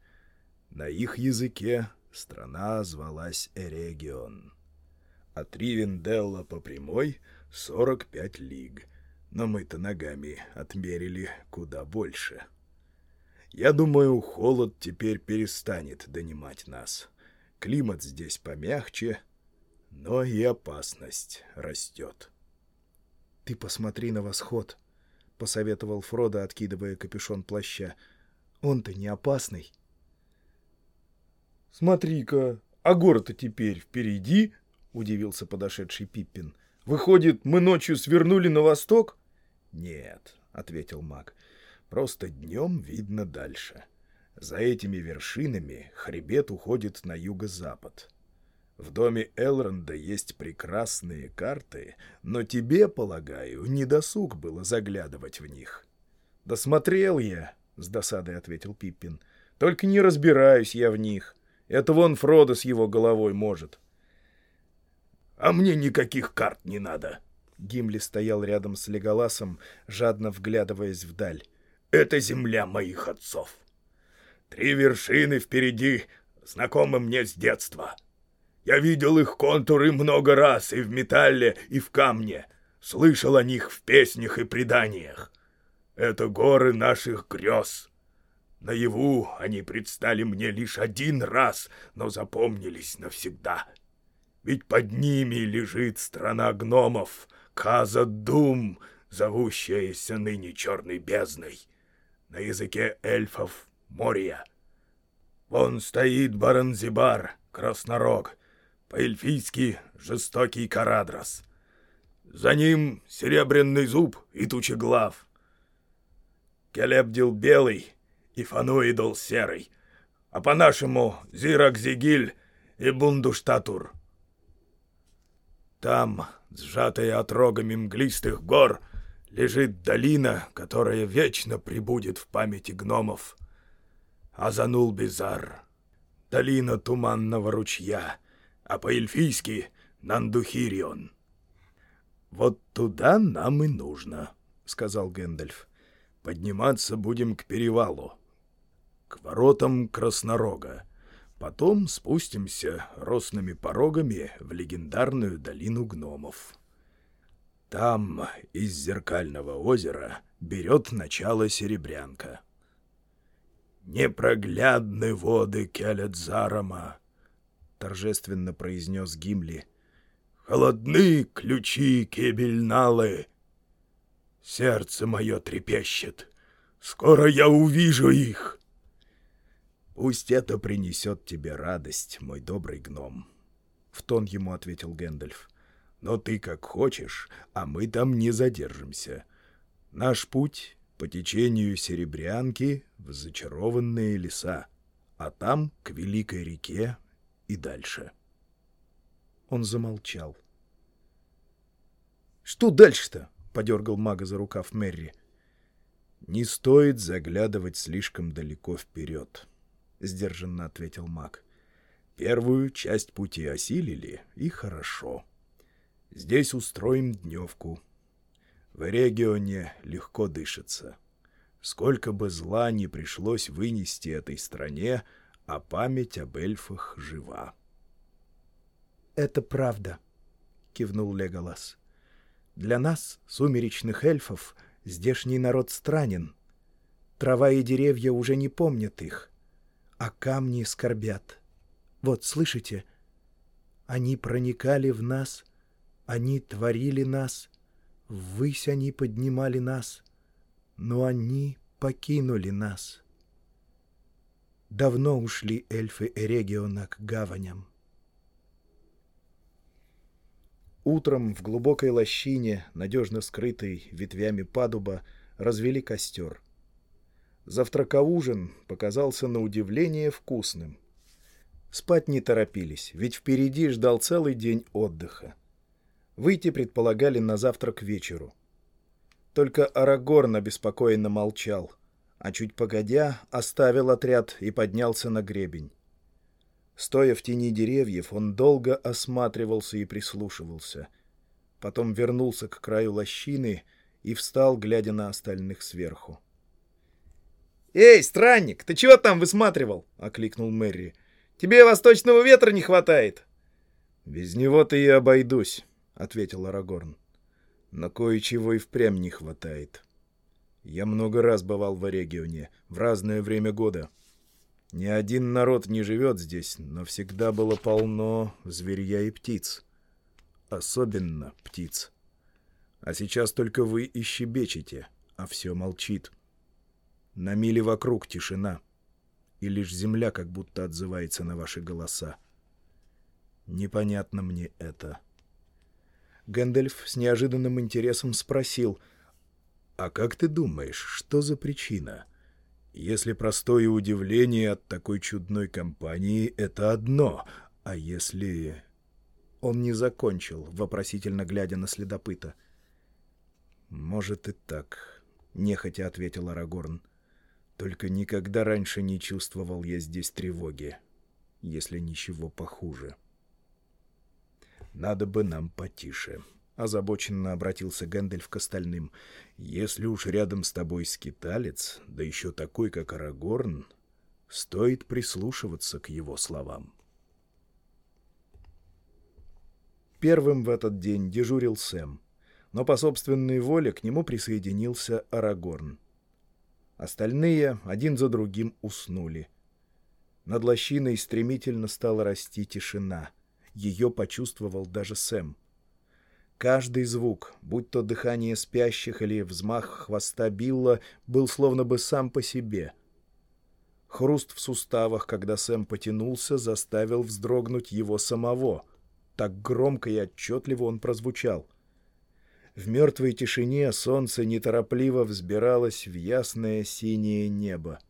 На их языке страна звалась Эрегион. От Ривенделла по прямой — 45 лиг, но мы-то ногами отмерили куда больше. Я думаю, холод теперь перестанет донимать нас. Климат здесь помягче, но и опасность растет. — Ты посмотри на восход, — посоветовал Фродо, откидывая капюшон плаща. — Он-то не опасный. — Смотри-ка, а город-то теперь впереди, — удивился подошедший Пиппин. — Выходит, мы ночью свернули на восток? — Нет, — ответил маг, — просто днем видно дальше. За этими вершинами хребет уходит на юго-запад. В доме Элронда есть прекрасные карты, но тебе, полагаю, не досуг было заглядывать в них. — Да смотрел я, — с досадой ответил Пиппин. — Только не разбираюсь я в них. Это вон Фродо с его головой может. — А мне никаких карт не надо. Гимли стоял рядом с Леголасом, жадно вглядываясь вдаль. — Это земля моих отцов. Три вершины впереди, знакомы мне с детства. — я видел их контуры много раз и в металле, и в камне. Слышал о них в песнях и преданиях. Это горы наших грез. Наяву они предстали мне лишь один раз, но запомнились навсегда. Ведь под ними лежит страна гномов, Каза-Дум, зовущаяся ныне черной бездной. На языке эльфов — Мория. Вон стоит Баранзибар, Краснорог, по-эльфийски жестокий Карадрас. За ним серебряный зуб и тучеглав. Келебдил белый и Фануидол серый, а по-нашему Зирак-Зигиль и Бундуштатур. Там, сжатая отрогами мглистых гор, лежит долина, которая вечно прибудет в памяти гномов. Азанул-Бизар, долина туманного ручья — а по-эльфийски Нандухирион. «Вот туда нам и нужно», — сказал Гэндальф. «Подниматься будем к перевалу, к воротам Краснорога. Потом спустимся росными порогами в легендарную долину гномов. Там из зеркального озера берет начало Серебрянка. Непроглядны воды Келедзарама, — торжественно произнес Гимли. «Холодны ключи Кебельналы! Сердце мое трепещет. Скоро я увижу их!» «Пусть это принесет тебе радость, мой добрый гном», — в тон ему ответил Гэндальф. «Но ты как хочешь, а мы там не задержимся. Наш путь по течению Серебрянки в зачарованные леса, а там к Великой реке и дальше. Он замолчал. «Что дальше-то?» — подергал мага за рукав Мэри. «Не стоит заглядывать слишком далеко вперед», — сдержанно ответил маг. «Первую часть пути осилили, и хорошо. Здесь устроим дневку. В регионе легко дышится. Сколько бы зла не пришлось вынести этой стране, — а память об эльфах жива. «Это правда», — кивнул Леголас. «Для нас, сумеречных эльфов, здешний народ странен. Трава и деревья уже не помнят их, а камни скорбят. Вот, слышите? Они проникали в нас, они творили нас, ввысь они поднимали нас, но они покинули нас». Давно ушли эльфы Эрегиона к гаваням. Утром в глубокой лощине, надежно скрытой ветвями падуба, развели костер. Завтракоужин показался на удивление вкусным. Спать не торопились, ведь впереди ждал целый день отдыха. Выйти предполагали на завтрак вечеру. Только Арагорн обеспокоенно молчал — а чуть погодя оставил отряд и поднялся на гребень. Стоя в тени деревьев, он долго осматривался и прислушивался. Потом вернулся к краю лощины и встал, глядя на остальных сверху. «Эй, странник, ты чего там высматривал?» — окликнул Мэри. «Тебе восточного ветра не хватает!» «Без него-то и обойдусь», — ответил Арагорн. «Но кое-чего и впрямь не хватает. Я много раз бывал в Орегионе, в разное время года. Ни один народ не живет здесь, но всегда было полно зверья и птиц. Особенно птиц. А сейчас только вы и щебечете, а все молчит. На миле вокруг тишина, и лишь земля как будто отзывается на ваши голоса. Непонятно мне это. Гэндальф с неожиданным интересом спросил, «А как ты думаешь, что за причина? Если простое удивление от такой чудной компании — это одно, а если...» Он не закончил, вопросительно глядя на следопыта. «Может и так», — нехотя ответил Арагорн. «Только никогда раньше не чувствовал я здесь тревоги, если ничего похуже». «Надо бы нам потише», — озабоченно обратился Гэндальф к остальным. «Если уж рядом с тобой скиталец, да еще такой, как Арагорн, стоит прислушиваться к его словам». Первым в этот день дежурил Сэм, но по собственной воле к нему присоединился Арагорн. Остальные один за другим уснули. Над лощиной стремительно стала расти тишина — ее почувствовал даже Сэм. Каждый звук, будь то дыхание спящих или взмах хвоста Билла, был словно бы сам по себе. Хруст в суставах, когда Сэм потянулся, заставил вздрогнуть его самого. Так громко и отчетливо он прозвучал. В мертвой тишине солнце неторопливо взбиралось в ясное синее небо.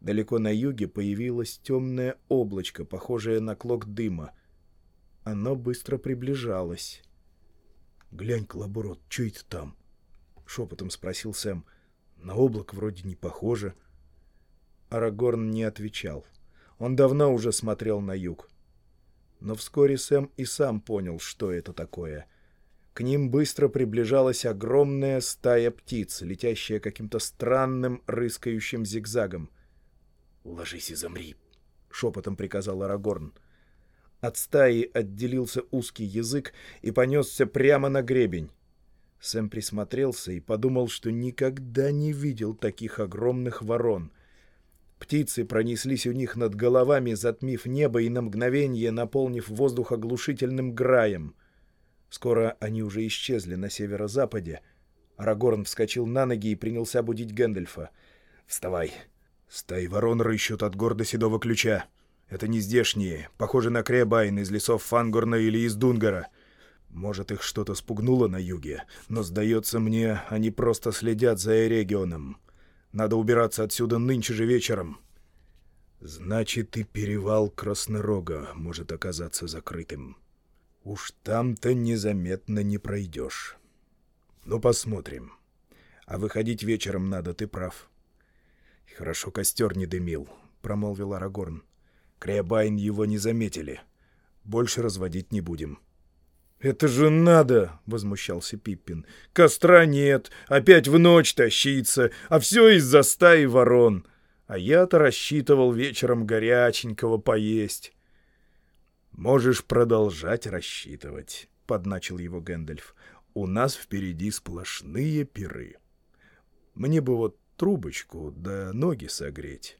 Далеко на юге появилось темное облачко, похожее на клок дыма — оно быстро приближалось. «Глянь, Колоборот, что это там?» — шепотом спросил Сэм. «На облако вроде не похоже». Арагорн не отвечал. Он давно уже смотрел на юг. Но вскоре Сэм и сам понял, что это такое. К ним быстро приближалась огромная стая птиц, летящая каким-то странным рыскающим зигзагом. «Ложись и замри!» — шепотом приказал Арагорн. — от стаи отделился узкий язык и понесся прямо на гребень. Сэм присмотрелся и подумал, что никогда не видел таких огромных ворон. Птицы пронеслись у них над головами, затмив небо и на мгновение наполнив воздух оглушительным граем. Скоро они уже исчезли на северо-западе. Арагорн вскочил на ноги и принялся будить Гэндальфа. «Вставай! Стаи ворон рыщут от гор до Седого ключа!» Это не здешние, похожи на Кребайн из лесов Фангорна или из Дунгара. Может, их что-то спугнуло на юге, но, сдается мне, они просто следят за регионом. Надо убираться отсюда нынче же вечером. Значит, и перевал Краснорога может оказаться закрытым. Уж там-то незаметно не пройдешь. Ну, посмотрим. А выходить вечером надо, ты прав. Хорошо костер не дымил, — промолвил Арагорн. Кребайн его не заметили. Больше разводить не будем. «Это же надо!» — возмущался Пиппин. «Костра нет, опять в ночь тащиться, а все из-за стаи ворон. А я-то рассчитывал вечером горяченького поесть». «Можешь продолжать рассчитывать», — подначил его Гэндальф. «У нас впереди сплошные пиры. Мне бы вот трубочку да ноги согреть».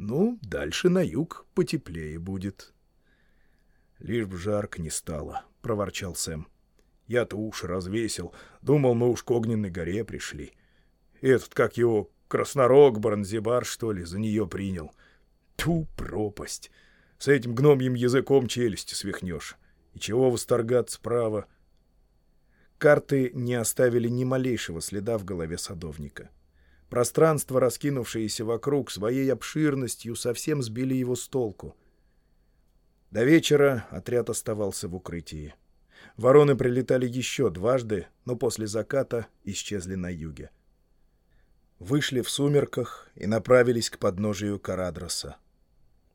Ну, дальше на юг потеплее будет. Лишь б жарко не стало, — проворчал Сэм. Я-то уж развесил. Думал, мы уж к огненной горе пришли. Этот, как его, краснорог, Барнзибар, что ли, за нее принял. Ту пропасть! С этим гномьим языком челюсти свихнешь. И чего восторгаться право? Карты не оставили ни малейшего следа в голове садовника. — Пространство, раскинувшееся вокруг, своей обширностью совсем сбили его с толку. До вечера отряд оставался в укрытии. Вороны прилетали еще дважды, но после заката исчезли на юге. Вышли в сумерках и направились к подножию Карадроса.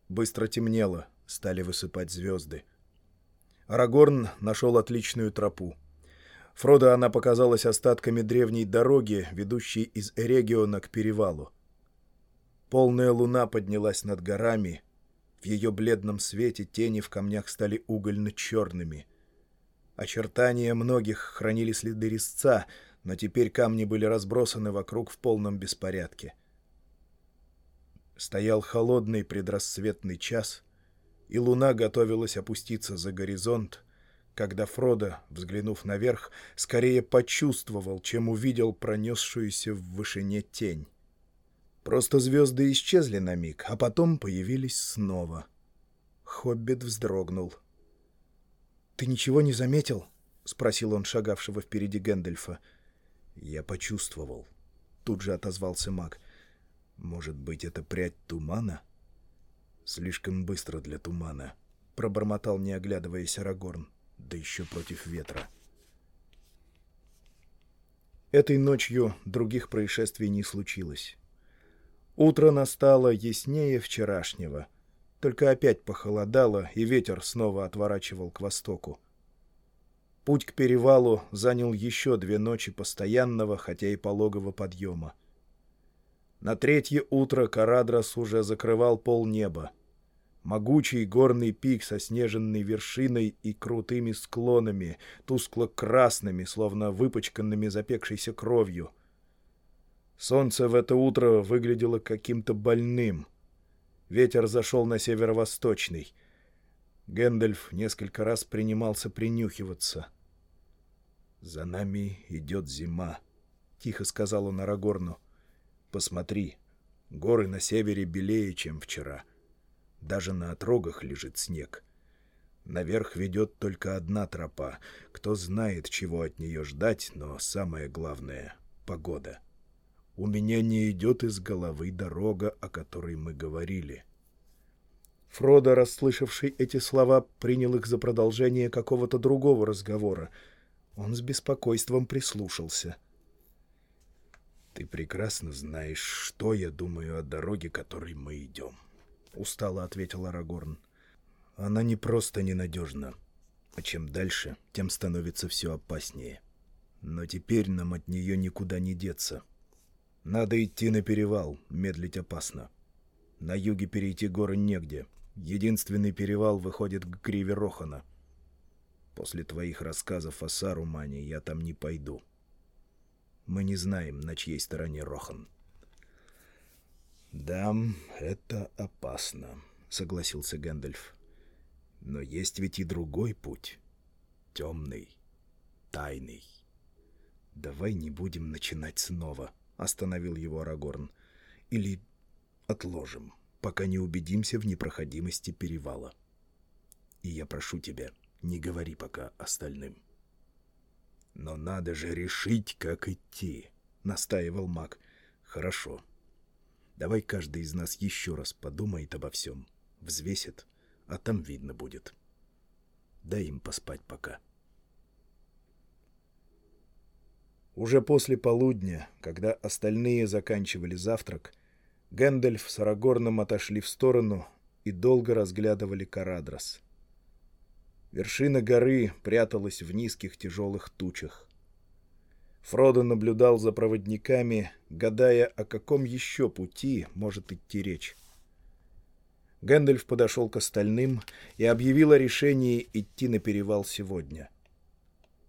Быстро темнело, стали высыпать звезды. Арагорн нашел отличную тропу. Фродо она показалась остатками древней дороги, ведущей из Эрегиона к перевалу. Полная луна поднялась над горами. В ее бледном свете тени в камнях стали угольно-черными. Очертания многих хранили следы резца, но теперь камни были разбросаны вокруг в полном беспорядке. Стоял холодный предрассветный час, и луна готовилась опуститься за горизонт, когда Фродо, взглянув наверх, скорее почувствовал, чем увидел пронесшуюся в вышине тень. Просто звезды исчезли на миг, а потом появились снова. Хоббит вздрогнул. «Ты ничего не заметил?» — спросил он шагавшего впереди Гэндальфа. «Я почувствовал». Тут же отозвался маг. «Может быть, это прядь тумана?» «Слишком быстро для тумана», — пробормотал, не оглядываясь Арагорн да еще против ветра. Этой ночью других происшествий не случилось. Утро настало яснее вчерашнего, только опять похолодало, и ветер снова отворачивал к востоку. Путь к перевалу занял еще две ночи постоянного, хотя и пологого подъема. На третье утро Карадрас уже закрывал пол неба. Могучий горный пик со снеженной вершиной и крутыми склонами, тускло-красными, словно выпачканными запекшейся кровью. Солнце в это утро выглядело каким-то больным. Ветер зашел на северо-восточный. Гэндальф несколько раз принимался принюхиваться. «За нами идет зима», — тихо сказал он Арагорну. «Посмотри, горы на севере белее, чем вчера». Даже на отрогах лежит снег. Наверх ведет только одна тропа. Кто знает, чего от нее ждать, но самое главное — погода. У меня не идет из головы дорога, о которой мы говорили. Фродо, расслышавший эти слова, принял их за продолжение какого-то другого разговора. Он с беспокойством прислушался. «Ты прекрасно знаешь, что я думаю о дороге, которой мы идем». — устало ответил Арагорн. «Она не просто ненадежна, а чем дальше, тем становится все опаснее. Но теперь нам от нее никуда не деться. Надо идти на перевал, медлить опасно. На юге перейти горы негде. Единственный перевал выходит к гриве Рохана. После твоих рассказов о Сарумане я там не пойду. Мы не знаем, на чьей стороне Рохан». «Да, это опасно», — согласился Гэндальф. «Но есть ведь и другой путь. Темный, тайный». «Давай не будем начинать снова», — остановил его Арагорн. «Или отложим, пока не убедимся в непроходимости перевала. И я прошу тебя, не говори пока остальным». «Но надо же решить, как идти», — настаивал маг. «Хорошо». Давай каждый из нас еще раз подумает обо всем, взвесит, а там видно будет. Дай им поспать пока. Уже после полудня, когда остальные заканчивали завтрак, Гэндальф с Арагорном отошли в сторону и долго разглядывали Карадрас. Вершина горы пряталась в низких тяжелых тучах. Фродо наблюдал за проводниками, гадая, о каком еще пути может идти речь. Гэндальф подошел к остальным и объявил о решении идти на перевал сегодня.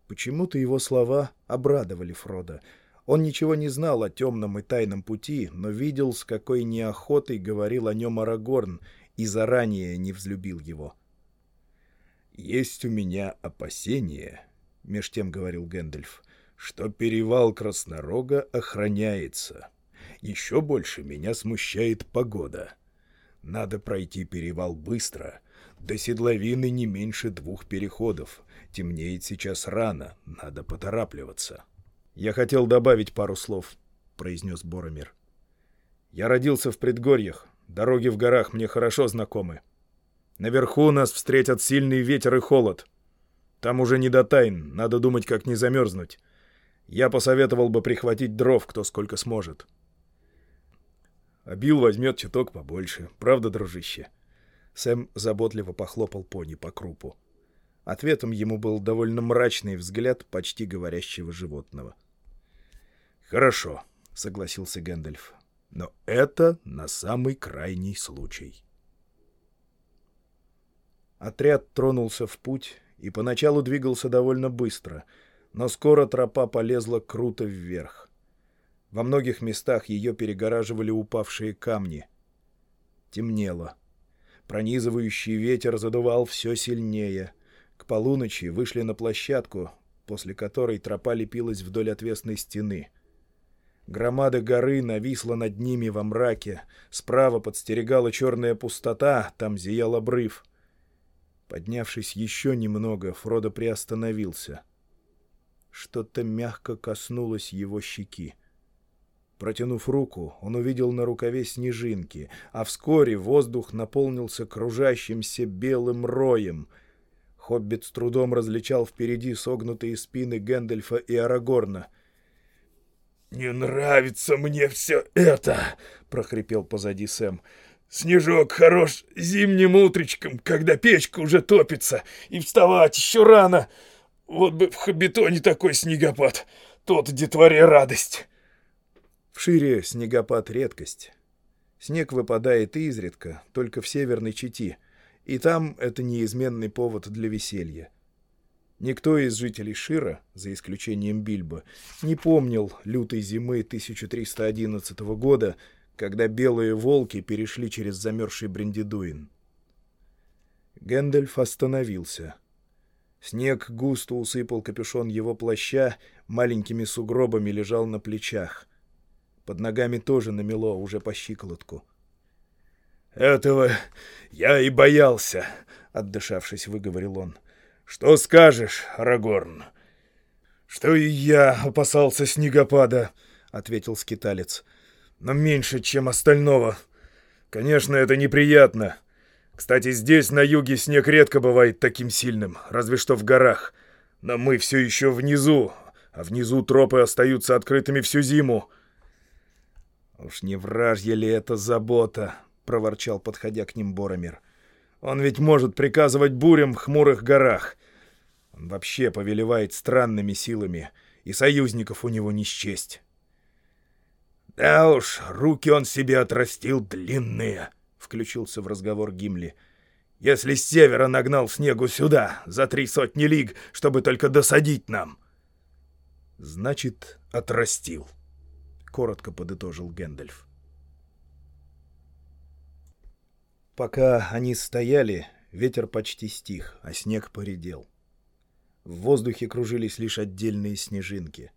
Почему-то его слова обрадовали Фродо. Он ничего не знал о темном и тайном пути, но видел, с какой неохотой говорил о нем Арагорн, и заранее не взлюбил его. «Есть у меня опасения», — меж тем говорил Гэндальф, что перевал Краснорога охраняется. Еще больше меня смущает погода. Надо пройти перевал быстро. До седловины не меньше двух переходов. Темнеет сейчас рано, надо поторапливаться. «Я хотел добавить пару слов», — произнес Боромир. «Я родился в предгорьях. Дороги в горах мне хорошо знакомы. Наверху нас встретят сильный ветер и холод. Там уже не до тайн, надо думать, как не замерзнуть. Я посоветовал бы прихватить дров, кто сколько сможет. А Билл возьмет чуток побольше. Правда, дружище?» Сэм заботливо похлопал пони по крупу. Ответом ему был довольно мрачный взгляд почти говорящего животного. «Хорошо», — согласился Гэндальф. «Но это на самый крайний случай». Отряд тронулся в путь и поначалу двигался довольно быстро, но скоро тропа полезла круто вверх. Во многих местах ее перегораживали упавшие камни. Темнело. Пронизывающий ветер задувал все сильнее. К полуночи вышли на площадку, после которой тропа лепилась вдоль отвесной стены. Громада горы нависла над ними во мраке, справа подстерегала черная пустота, там зиял обрыв. Поднявшись еще немного, Фродо приостановился. Что-то мягко коснулось его щеки. Протянув руку, он увидел на рукаве снежинки, а вскоре воздух наполнился кружащимся белым роем. Хоббит с трудом различал впереди согнутые спины Гэндальфа и Арагорна. «Не нравится мне все это!» — прохрипел позади Сэм. «Снежок хорош зимним утречком, когда печка уже топится, и вставать еще рано. Вот бы в Хоббитоне такой снегопад, тот детворе радость!» В шире снегопад — редкость. Снег выпадает изредка, только в северной Чити, и там это неизменный повод для веселья. Никто из жителей Шира, за исключением Бильбо, не помнил лютой зимы 1311 года, когда белые волки перешли через замерзший Брендидуин. Гэндальф остановился. Снег густо усыпал капюшон его плаща, маленькими сугробами лежал на плечах — под ногами тоже намело уже по щиколотку. «Этого я и боялся», — отдышавшись, выговорил он. «Что скажешь, Арагорн?» «Что и я опасался снегопада», — ответил скиталец. «Но меньше, чем остального. Конечно, это неприятно. Кстати, здесь, на юге, снег редко бывает таким сильным, разве что в горах. Но мы все еще внизу, а внизу тропы остаются открытыми всю зиму. «Уж не вражья ли это забота?» — проворчал, подходя к ним Боромир. «Он ведь может приказывать бурям в хмурых горах. Он вообще повелевает странными силами, и союзников у него не счесть». «Да уж, руки он себе отрастил длинные», — включился в разговор Гимли. «Если с севера нагнал снегу сюда, за три сотни лиг, чтобы только досадить нам». «Значит, отрастил» коротко подытожил Гэндальф. Пока они стояли, ветер почти стих, а снег поредел. В воздухе кружились лишь отдельные снежинки.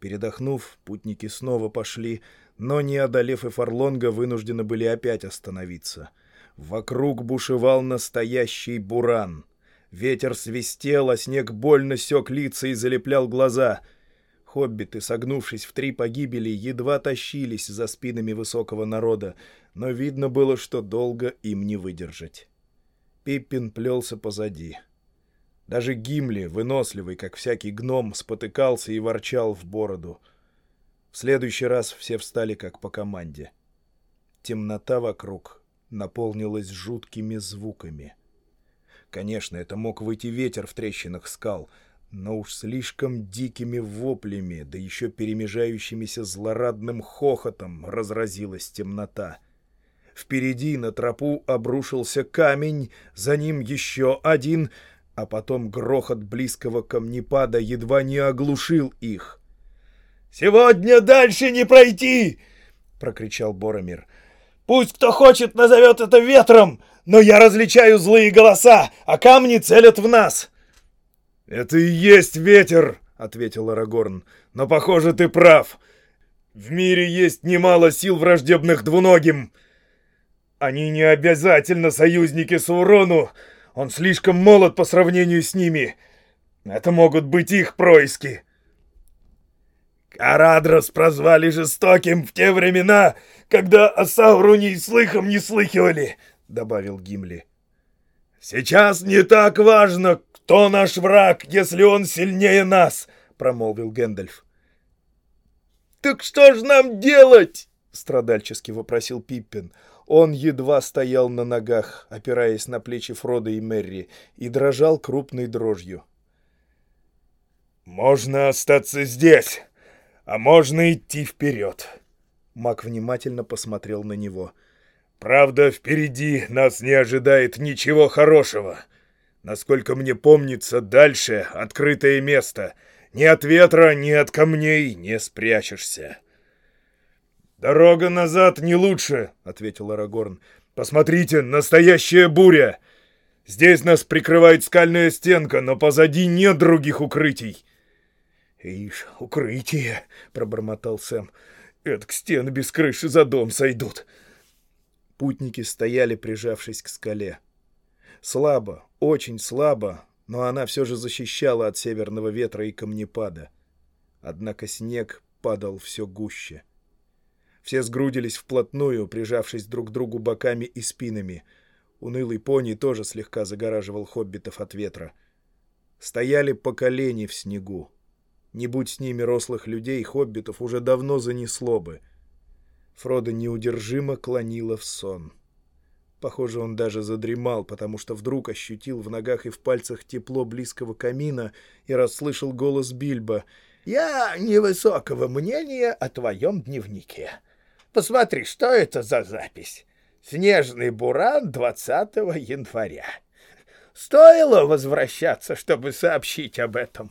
Передохнув, путники снова пошли, но, не одолев и Фарлонга, вынуждены были опять остановиться. Вокруг бушевал настоящий буран. Ветер свистел, а снег больно сёк лица и залеплял глаза — Хоббиты, согнувшись в три погибели, едва тащились за спинами высокого народа, но видно было, что долго им не выдержать. Пиппин плелся позади. Даже Гимли, выносливый, как всякий гном, спотыкался и ворчал в бороду. В следующий раз все встали как по команде. Темнота вокруг наполнилась жуткими звуками. Конечно, это мог выйти ветер в трещинах скал — но уж слишком дикими воплями, да еще перемежающимися злорадным хохотом разразилась темнота. Впереди на тропу обрушился камень, за ним еще один, а потом грохот близкого камнепада едва не оглушил их. «Сегодня дальше не пройти!» — прокричал Боромир. «Пусть кто хочет назовет это ветром, но я различаю злые голоса, а камни целят в нас!» «Это и есть ветер!» — ответил Арагорн. «Но, похоже, ты прав. В мире есть немало сил враждебных двуногим. Они не обязательно союзники Саурону. Он слишком молод по сравнению с ними. Это могут быть их происки». Карадрос прозвали жестоким в те времена, когда о Сауруне и слыхом не слыхивали, — добавил Гимли. «Сейчас не так важно, кто наш враг, если он сильнее нас», — промолвил Гэндальф. «Так что ж нам делать?» — страдальчески вопросил Пиппин. Он едва стоял на ногах, опираясь на плечи Фрода и Мерри, и дрожал крупной дрожью. «Можно остаться здесь, а можно идти вперед». Мак внимательно посмотрел на него. «Правда, впереди нас не ожидает ничего хорошего. Насколько мне помнится, дальше открытое место. Ни от ветра, ни от камней не спрячешься». «Дорога назад не лучше», — ответил Арагорн. «Посмотрите, настоящая буря! Здесь нас прикрывает скальная стенка, но позади нет других укрытий». «Ишь, укрытие!» — пробормотал Сэм. «Это к стены без крыши за дом сойдут». Путники стояли, прижавшись к скале. Слабо, очень слабо, но она все же защищала от северного ветра и камнепада. Однако снег падал все гуще. Все сгрудились вплотную, прижавшись друг к другу боками и спинами. Унылый пони тоже слегка загораживал хоббитов от ветра. Стояли по колени в снегу. Не будь с ними рослых людей, хоббитов уже давно занесло бы. Фродо неудержимо клонило в сон. Похоже, он даже задремал, потому что вдруг ощутил в ногах и в пальцах тепло близкого камина и расслышал голос Бильбо. «Я невысокого мнения о твоем дневнике. Посмотри, что это за запись? Снежный буран 20 января. Стоило возвращаться, чтобы сообщить об этом.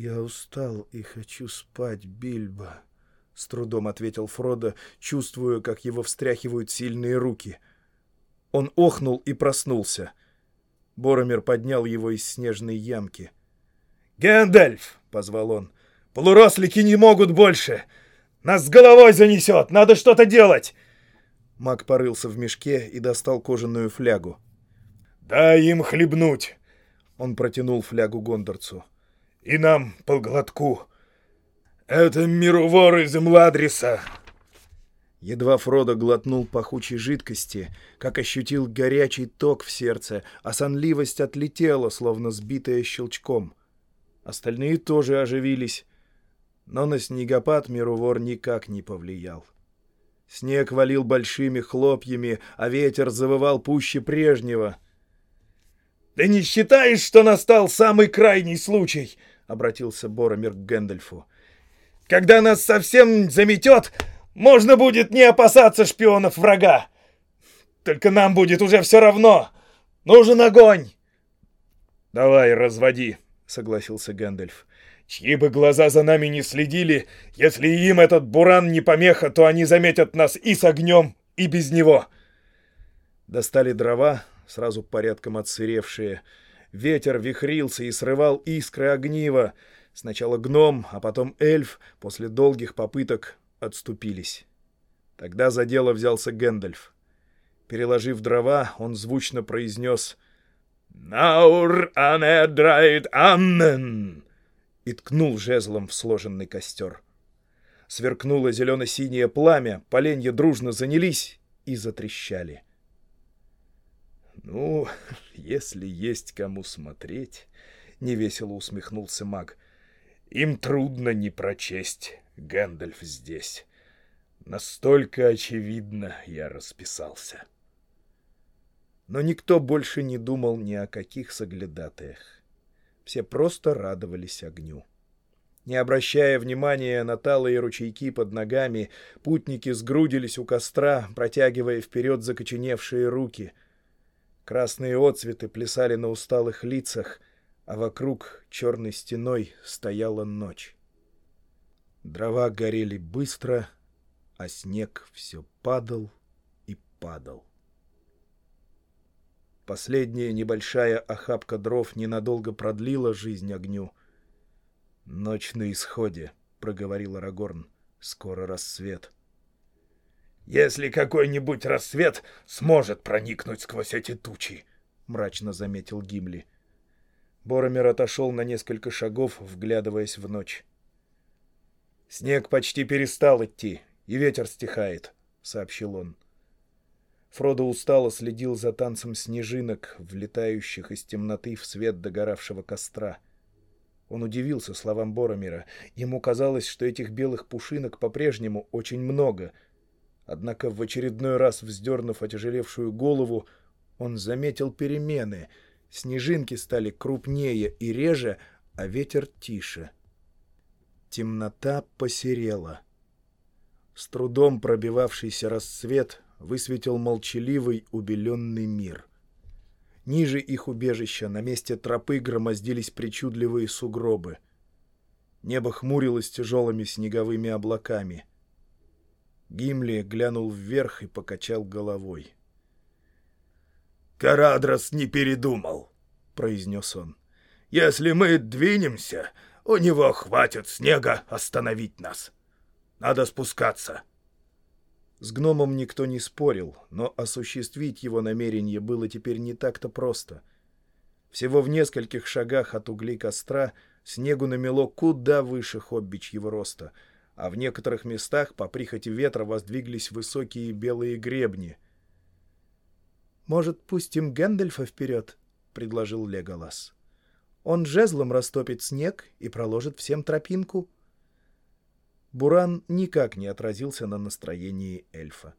Я устал и хочу спать, Бильбо, с трудом ответил Фродо, чувствуя, как его встряхивают сильные руки. Он охнул и проснулся. Боромер поднял его из снежной ямки. «Гэндальф!» — позвал он. «Полурослики не могут больше! Нас с головой занесет! Надо что-то делать!» Маг порылся в мешке и достал кожаную флягу. «Дай им хлебнуть!» Он протянул флягу Гондорцу. «И нам по глотку! Это мирувор из Младриса!» Едва Фродо глотнул пахучей жидкости, как ощутил горячий ток в сердце, а сонливость отлетела, словно сбитая щелчком. Остальные тоже оживились, но на снегопад Мирувор никак не повлиял. Снег валил большими хлопьями, а ветер завывал пуще прежнего. «Ты не считаешь, что настал самый крайний случай?» — обратился Боромир к Гэндальфу. «Когда нас совсем заметет, можно будет не опасаться шпионов врага. Только нам будет уже все равно. Нужен огонь!» «Давай, разводи», — согласился Гэндальф. Чьи бы глаза за нами не следили, если им этот буран не помеха, то они заметят нас и с огнем, и без него. Достали дрова, сразу порядком отсыревшие. Ветер вихрился и срывал искры огнива. Сначала гном, а потом эльф после долгих попыток отступились. Тогда за дело взялся Гэндальф. Переложив дрова, он звучно произнес «Наур анедрайт аммен!» и ткнул жезлом в сложенный костер. Сверкнуло зелено-синее пламя, поленья дружно занялись и затрещали. «Ну, [LAUGHS] если есть кому смотреть», — невесело усмехнулся маг, — «им трудно не прочесть Гэндальф здесь. Настолько очевидно я расписался». Но никто больше не думал ни о каких соглядатаях все просто радовались огню. Не обращая внимания на талые ручейки под ногами, путники сгрудились у костра, протягивая вперед закоченевшие руки. Красные отцветы плясали на усталых лицах, а вокруг черной стеной стояла ночь. Дрова горели быстро, а снег все падал и падал. Последняя небольшая охапка дров ненадолго продлила жизнь огню. «Ночь на исходе», — проговорил Арагорн. «Скоро рассвет». «Если какой-нибудь рассвет сможет проникнуть сквозь эти тучи», — мрачно заметил Гимли. Боромер отошел на несколько шагов, вглядываясь в ночь. «Снег почти перестал идти, и ветер стихает», — сообщил он. Фродо устало следил за танцем снежинок, влетающих из темноты в свет догоравшего костра. Он удивился словам Боромира. Ему казалось, что этих белых пушинок по-прежнему очень много. Однако в очередной раз, вздернув отяжелевшую голову, он заметил перемены. Снежинки стали крупнее и реже, а ветер тише. Темнота посерела. С трудом пробивавшийся рассвет высветил молчаливый убеленный мир. Ниже их убежища на месте тропы громоздились причудливые сугробы. Небо хмурилось тяжелыми снеговыми облаками. Гимли глянул вверх и покачал головой. «Карадрос не передумал», — произнес он. «Если мы двинемся, у него хватит снега остановить нас. Надо спускаться». С гномом никто не спорил, но осуществить его намерение было теперь не так-то просто. Всего в нескольких шагах от углей костра снегу намело куда выше хоббичьего роста — а в некоторых местах по прихоти ветра воздвиглись высокие белые гребни. «Может, пустим Гэндальфа вперед?» — предложил Леголас. «Он жезлом растопит снег и проложит всем тропинку». Буран никак не отразился на настроении эльфа.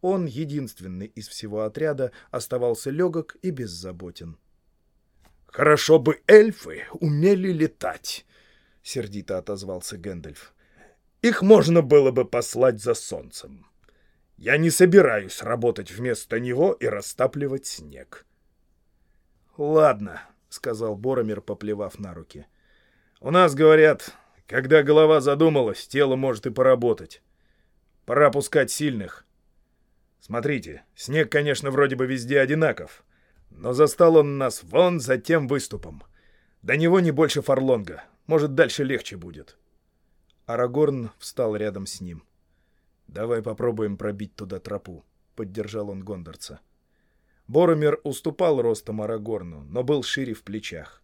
Он, единственный из всего отряда, оставался легок и беззаботен. «Хорошо бы эльфы умели летать!» — сердито отозвался Гэндальф. Их можно было бы послать за солнцем. Я не собираюсь работать вместо него и растапливать снег. — Ладно, — сказал Боромир, поплевав на руки. — У нас, говорят, когда голова задумалась, тело может и поработать. Пора пускать сильных. Смотрите, снег, конечно, вроде бы везде одинаков, но застал он нас вон за тем выступом. До него не больше фарлонга, может, дальше легче будет. — Арагорн встал рядом с ним. «Давай попробуем пробить туда тропу», — поддержал он Гондорца. Боромер уступал ростом Арагорну, но был шире в плечах.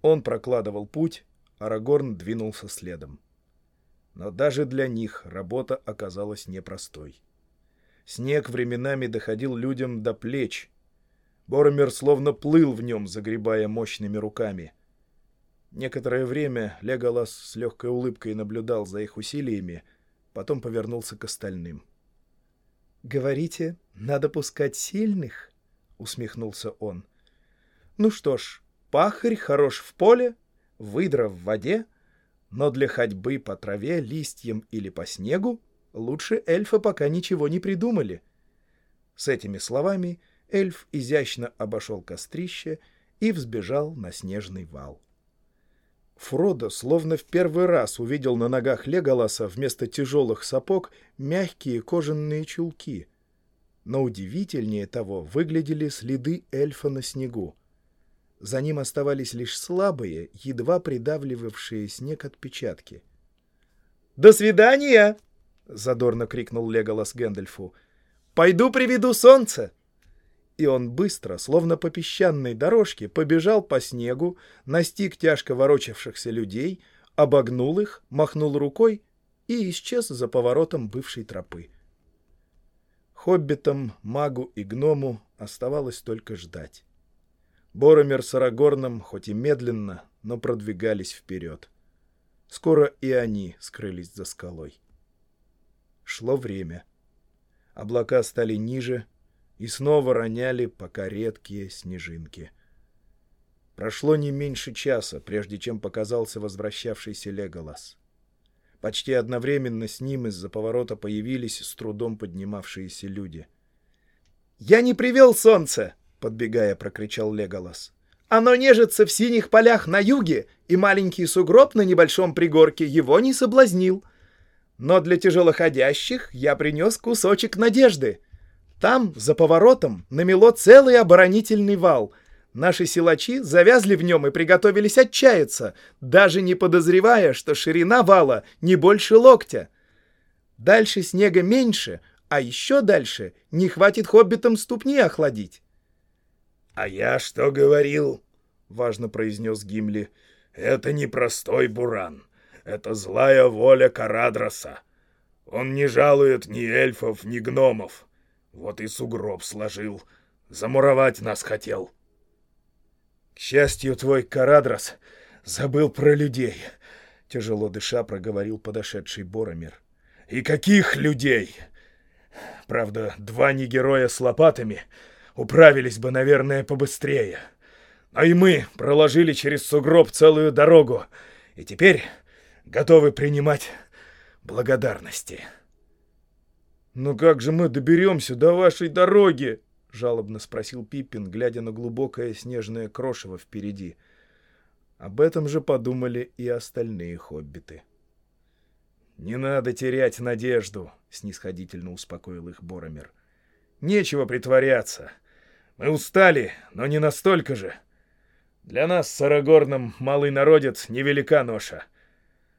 Он прокладывал путь, Арагорн двинулся следом. Но даже для них работа оказалась непростой. Снег временами доходил людям до плеч. Боромер словно плыл в нем, загребая мощными руками — Некоторое время Леголас с легкой улыбкой наблюдал за их усилиями, потом повернулся к остальным. «Говорите, надо пускать сильных?» — усмехнулся он. «Ну что ж, пахарь хорош в поле, выдра в воде, но для ходьбы по траве, листьям или по снегу лучше эльфа пока ничего не придумали». С этими словами эльф изящно обошел кострище и взбежал на снежный вал. Фродо словно в первый раз увидел на ногах Леголаса вместо тяжелых сапог мягкие кожаные чулки. Но удивительнее того выглядели следы эльфа на снегу. За ним оставались лишь слабые, едва придавливавшие снег отпечатки. «До свидания!» — задорно крикнул Леголас Гэндальфу. «Пойду приведу солнце!» И он быстро, словно по песчаной дорожке, побежал по снегу, настиг тяжко ворочавшихся людей, обогнул их, махнул рукой и исчез за поворотом бывшей тропы. Хоббитам, магу и гному оставалось только ждать. Боромер с Арагорном, хоть и медленно, но продвигались вперед. Скоро и они скрылись за скалой. Шло время. Облака стали ниже, и снова роняли пока редкие снежинки. Прошло не меньше часа, прежде чем показался возвращавшийся Леголас. Почти одновременно с ним из-за поворота появились с трудом поднимавшиеся люди. «Я не привел солнце!» — подбегая, прокричал Леголас. «Оно нежится в синих полях на юге, и маленький сугроб на небольшом пригорке его не соблазнил. Но для тяжелоходящих я принес кусочек надежды. Там, за поворотом, намело целый оборонительный вал. Наши силачи завязли в нем и приготовились отчаяться, даже не подозревая, что ширина вала не больше локтя. Дальше снега меньше, а еще дальше не хватит хоббитам ступни охладить. — А я что говорил? — важно произнес Гимли. — Это не простой буран. Это злая воля Карадроса. Он не жалует ни эльфов, ни гномов. Вот и сугроб сложил. Замуровать нас хотел. К счастью, твой Карадрос забыл про людей. Тяжело дыша проговорил подошедший Боромир. И каких людей? Правда, два негероя с лопатами управились бы, наверное, побыстрее. Но и мы проложили через сугроб целую дорогу, и теперь готовы принимать благодарности. «Ну как же мы доберемся до вашей дороги?» — жалобно спросил Пиппин, глядя на глубокое снежное крошево впереди. Об этом же подумали и остальные хоббиты. «Не надо терять надежду», — снисходительно успокоил их Боромер. «Нечего притворяться. Мы устали, но не настолько же. Для нас с Арагорном малый народец невелика ноша.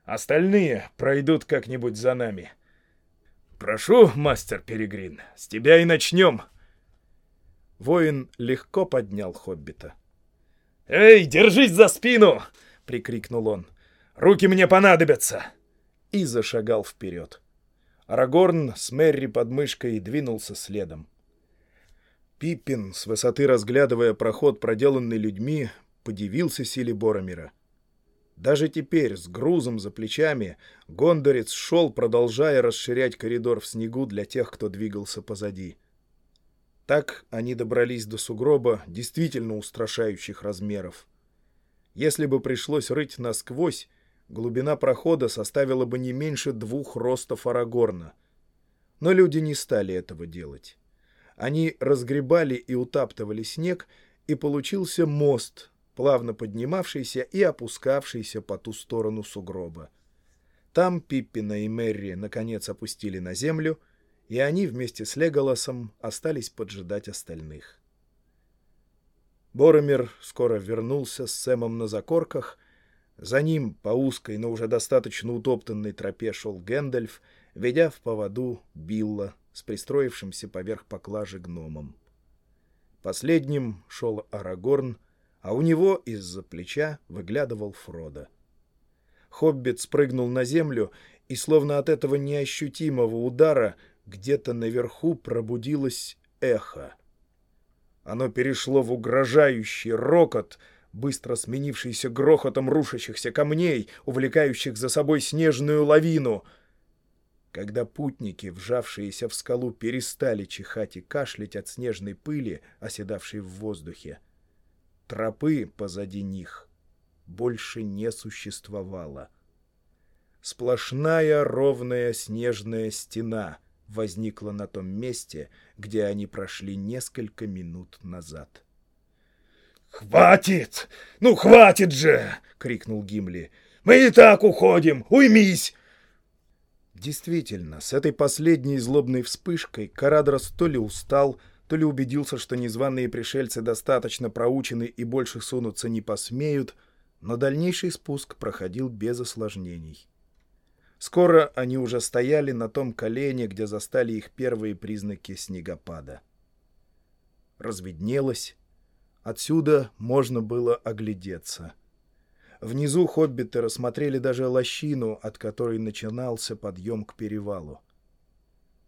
Остальные пройдут как-нибудь за нами. Прошу, мастер Перегрин, с тебя и начнем». Воин легко поднял хоббита. «Эй, держись за спину!» — прикрикнул он. «Руки мне понадобятся!» и зашагал вперед. Арагорн с Мерри под мышкой двинулся следом. Пиппин, с высоты разглядывая проход, проделанный людьми, подивился силе Боромира. Даже теперь, с грузом за плечами, гондорец шел, продолжая расширять коридор в снегу для тех, кто двигался позади. Так они добрались до сугроба, действительно устрашающих размеров. Если бы пришлось рыть насквозь, глубина прохода составила бы не меньше двух ростов Арагорна. Но люди не стали этого делать. Они разгребали и утаптывали снег, и получился мост, плавно поднимавшийся и опускавшийся по ту сторону сугроба. Там Пиппина и Мерри наконец опустили на землю, и они вместе с Леголасом остались поджидать остальных. Боромер скоро вернулся с Сэмом на закорках — за ним по узкой, но уже достаточно утоптанной тропе шел Гэндальф, ведя в поводу Билла с пристроившимся поверх поклажи гномом. Последним шел Арагорн, а у него из-за плеча выглядывал Фродо. Хоббит спрыгнул на землю, и словно от этого неощутимого удара где-то наверху пробудилось эхо. Оно перешло в угрожающий рокот — быстро сменившийся грохотом рушащихся камней, увлекающих за собой снежную лавину. Когда путники, вжавшиеся в скалу, перестали чихать и кашлять от снежной пыли, оседавшей в воздухе, тропы позади них больше не существовало. Сплошная ровная снежная стена возникла на том месте, где они прошли несколько минут назад. «Хватит! Ну, хватит же!» — крикнул Гимли. «Мы и так уходим! Уймись!» Действительно, с этой последней злобной вспышкой Карадрос то ли устал, то ли убедился, что незваные пришельцы достаточно проучены и больше сунуться не посмеют, но дальнейший спуск проходил без осложнений. Скоро они уже стояли на том колене, где застали их первые признаки снегопада. Разведнелось, Отсюда можно было оглядеться. Внизу хоббиты рассмотрели даже лощину, от которой начинался подъем к перевалу.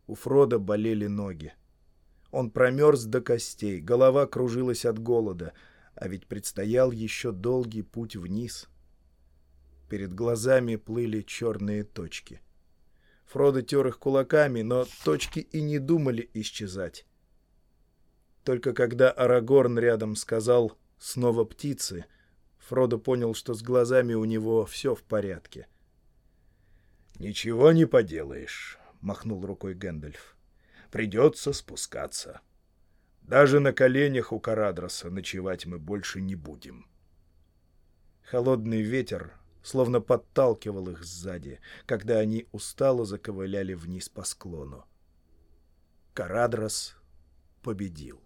У Фрода болели ноги. Он промерз до костей, голова кружилась от голода, а ведь предстоял еще долгий путь вниз. Перед глазами плыли черные точки. Фродо тер их кулаками, но точки и не думали исчезать. Только когда Арагорн рядом сказал «снова птицы», Фродо понял, что с глазами у него все в порядке. «Ничего не поделаешь», — махнул рукой Гэндальф. «Придется спускаться. Даже на коленях у Карадроса ночевать мы больше не будем». Холодный ветер словно подталкивал их сзади, когда они устало заковыляли вниз по склону. Карадрос победил.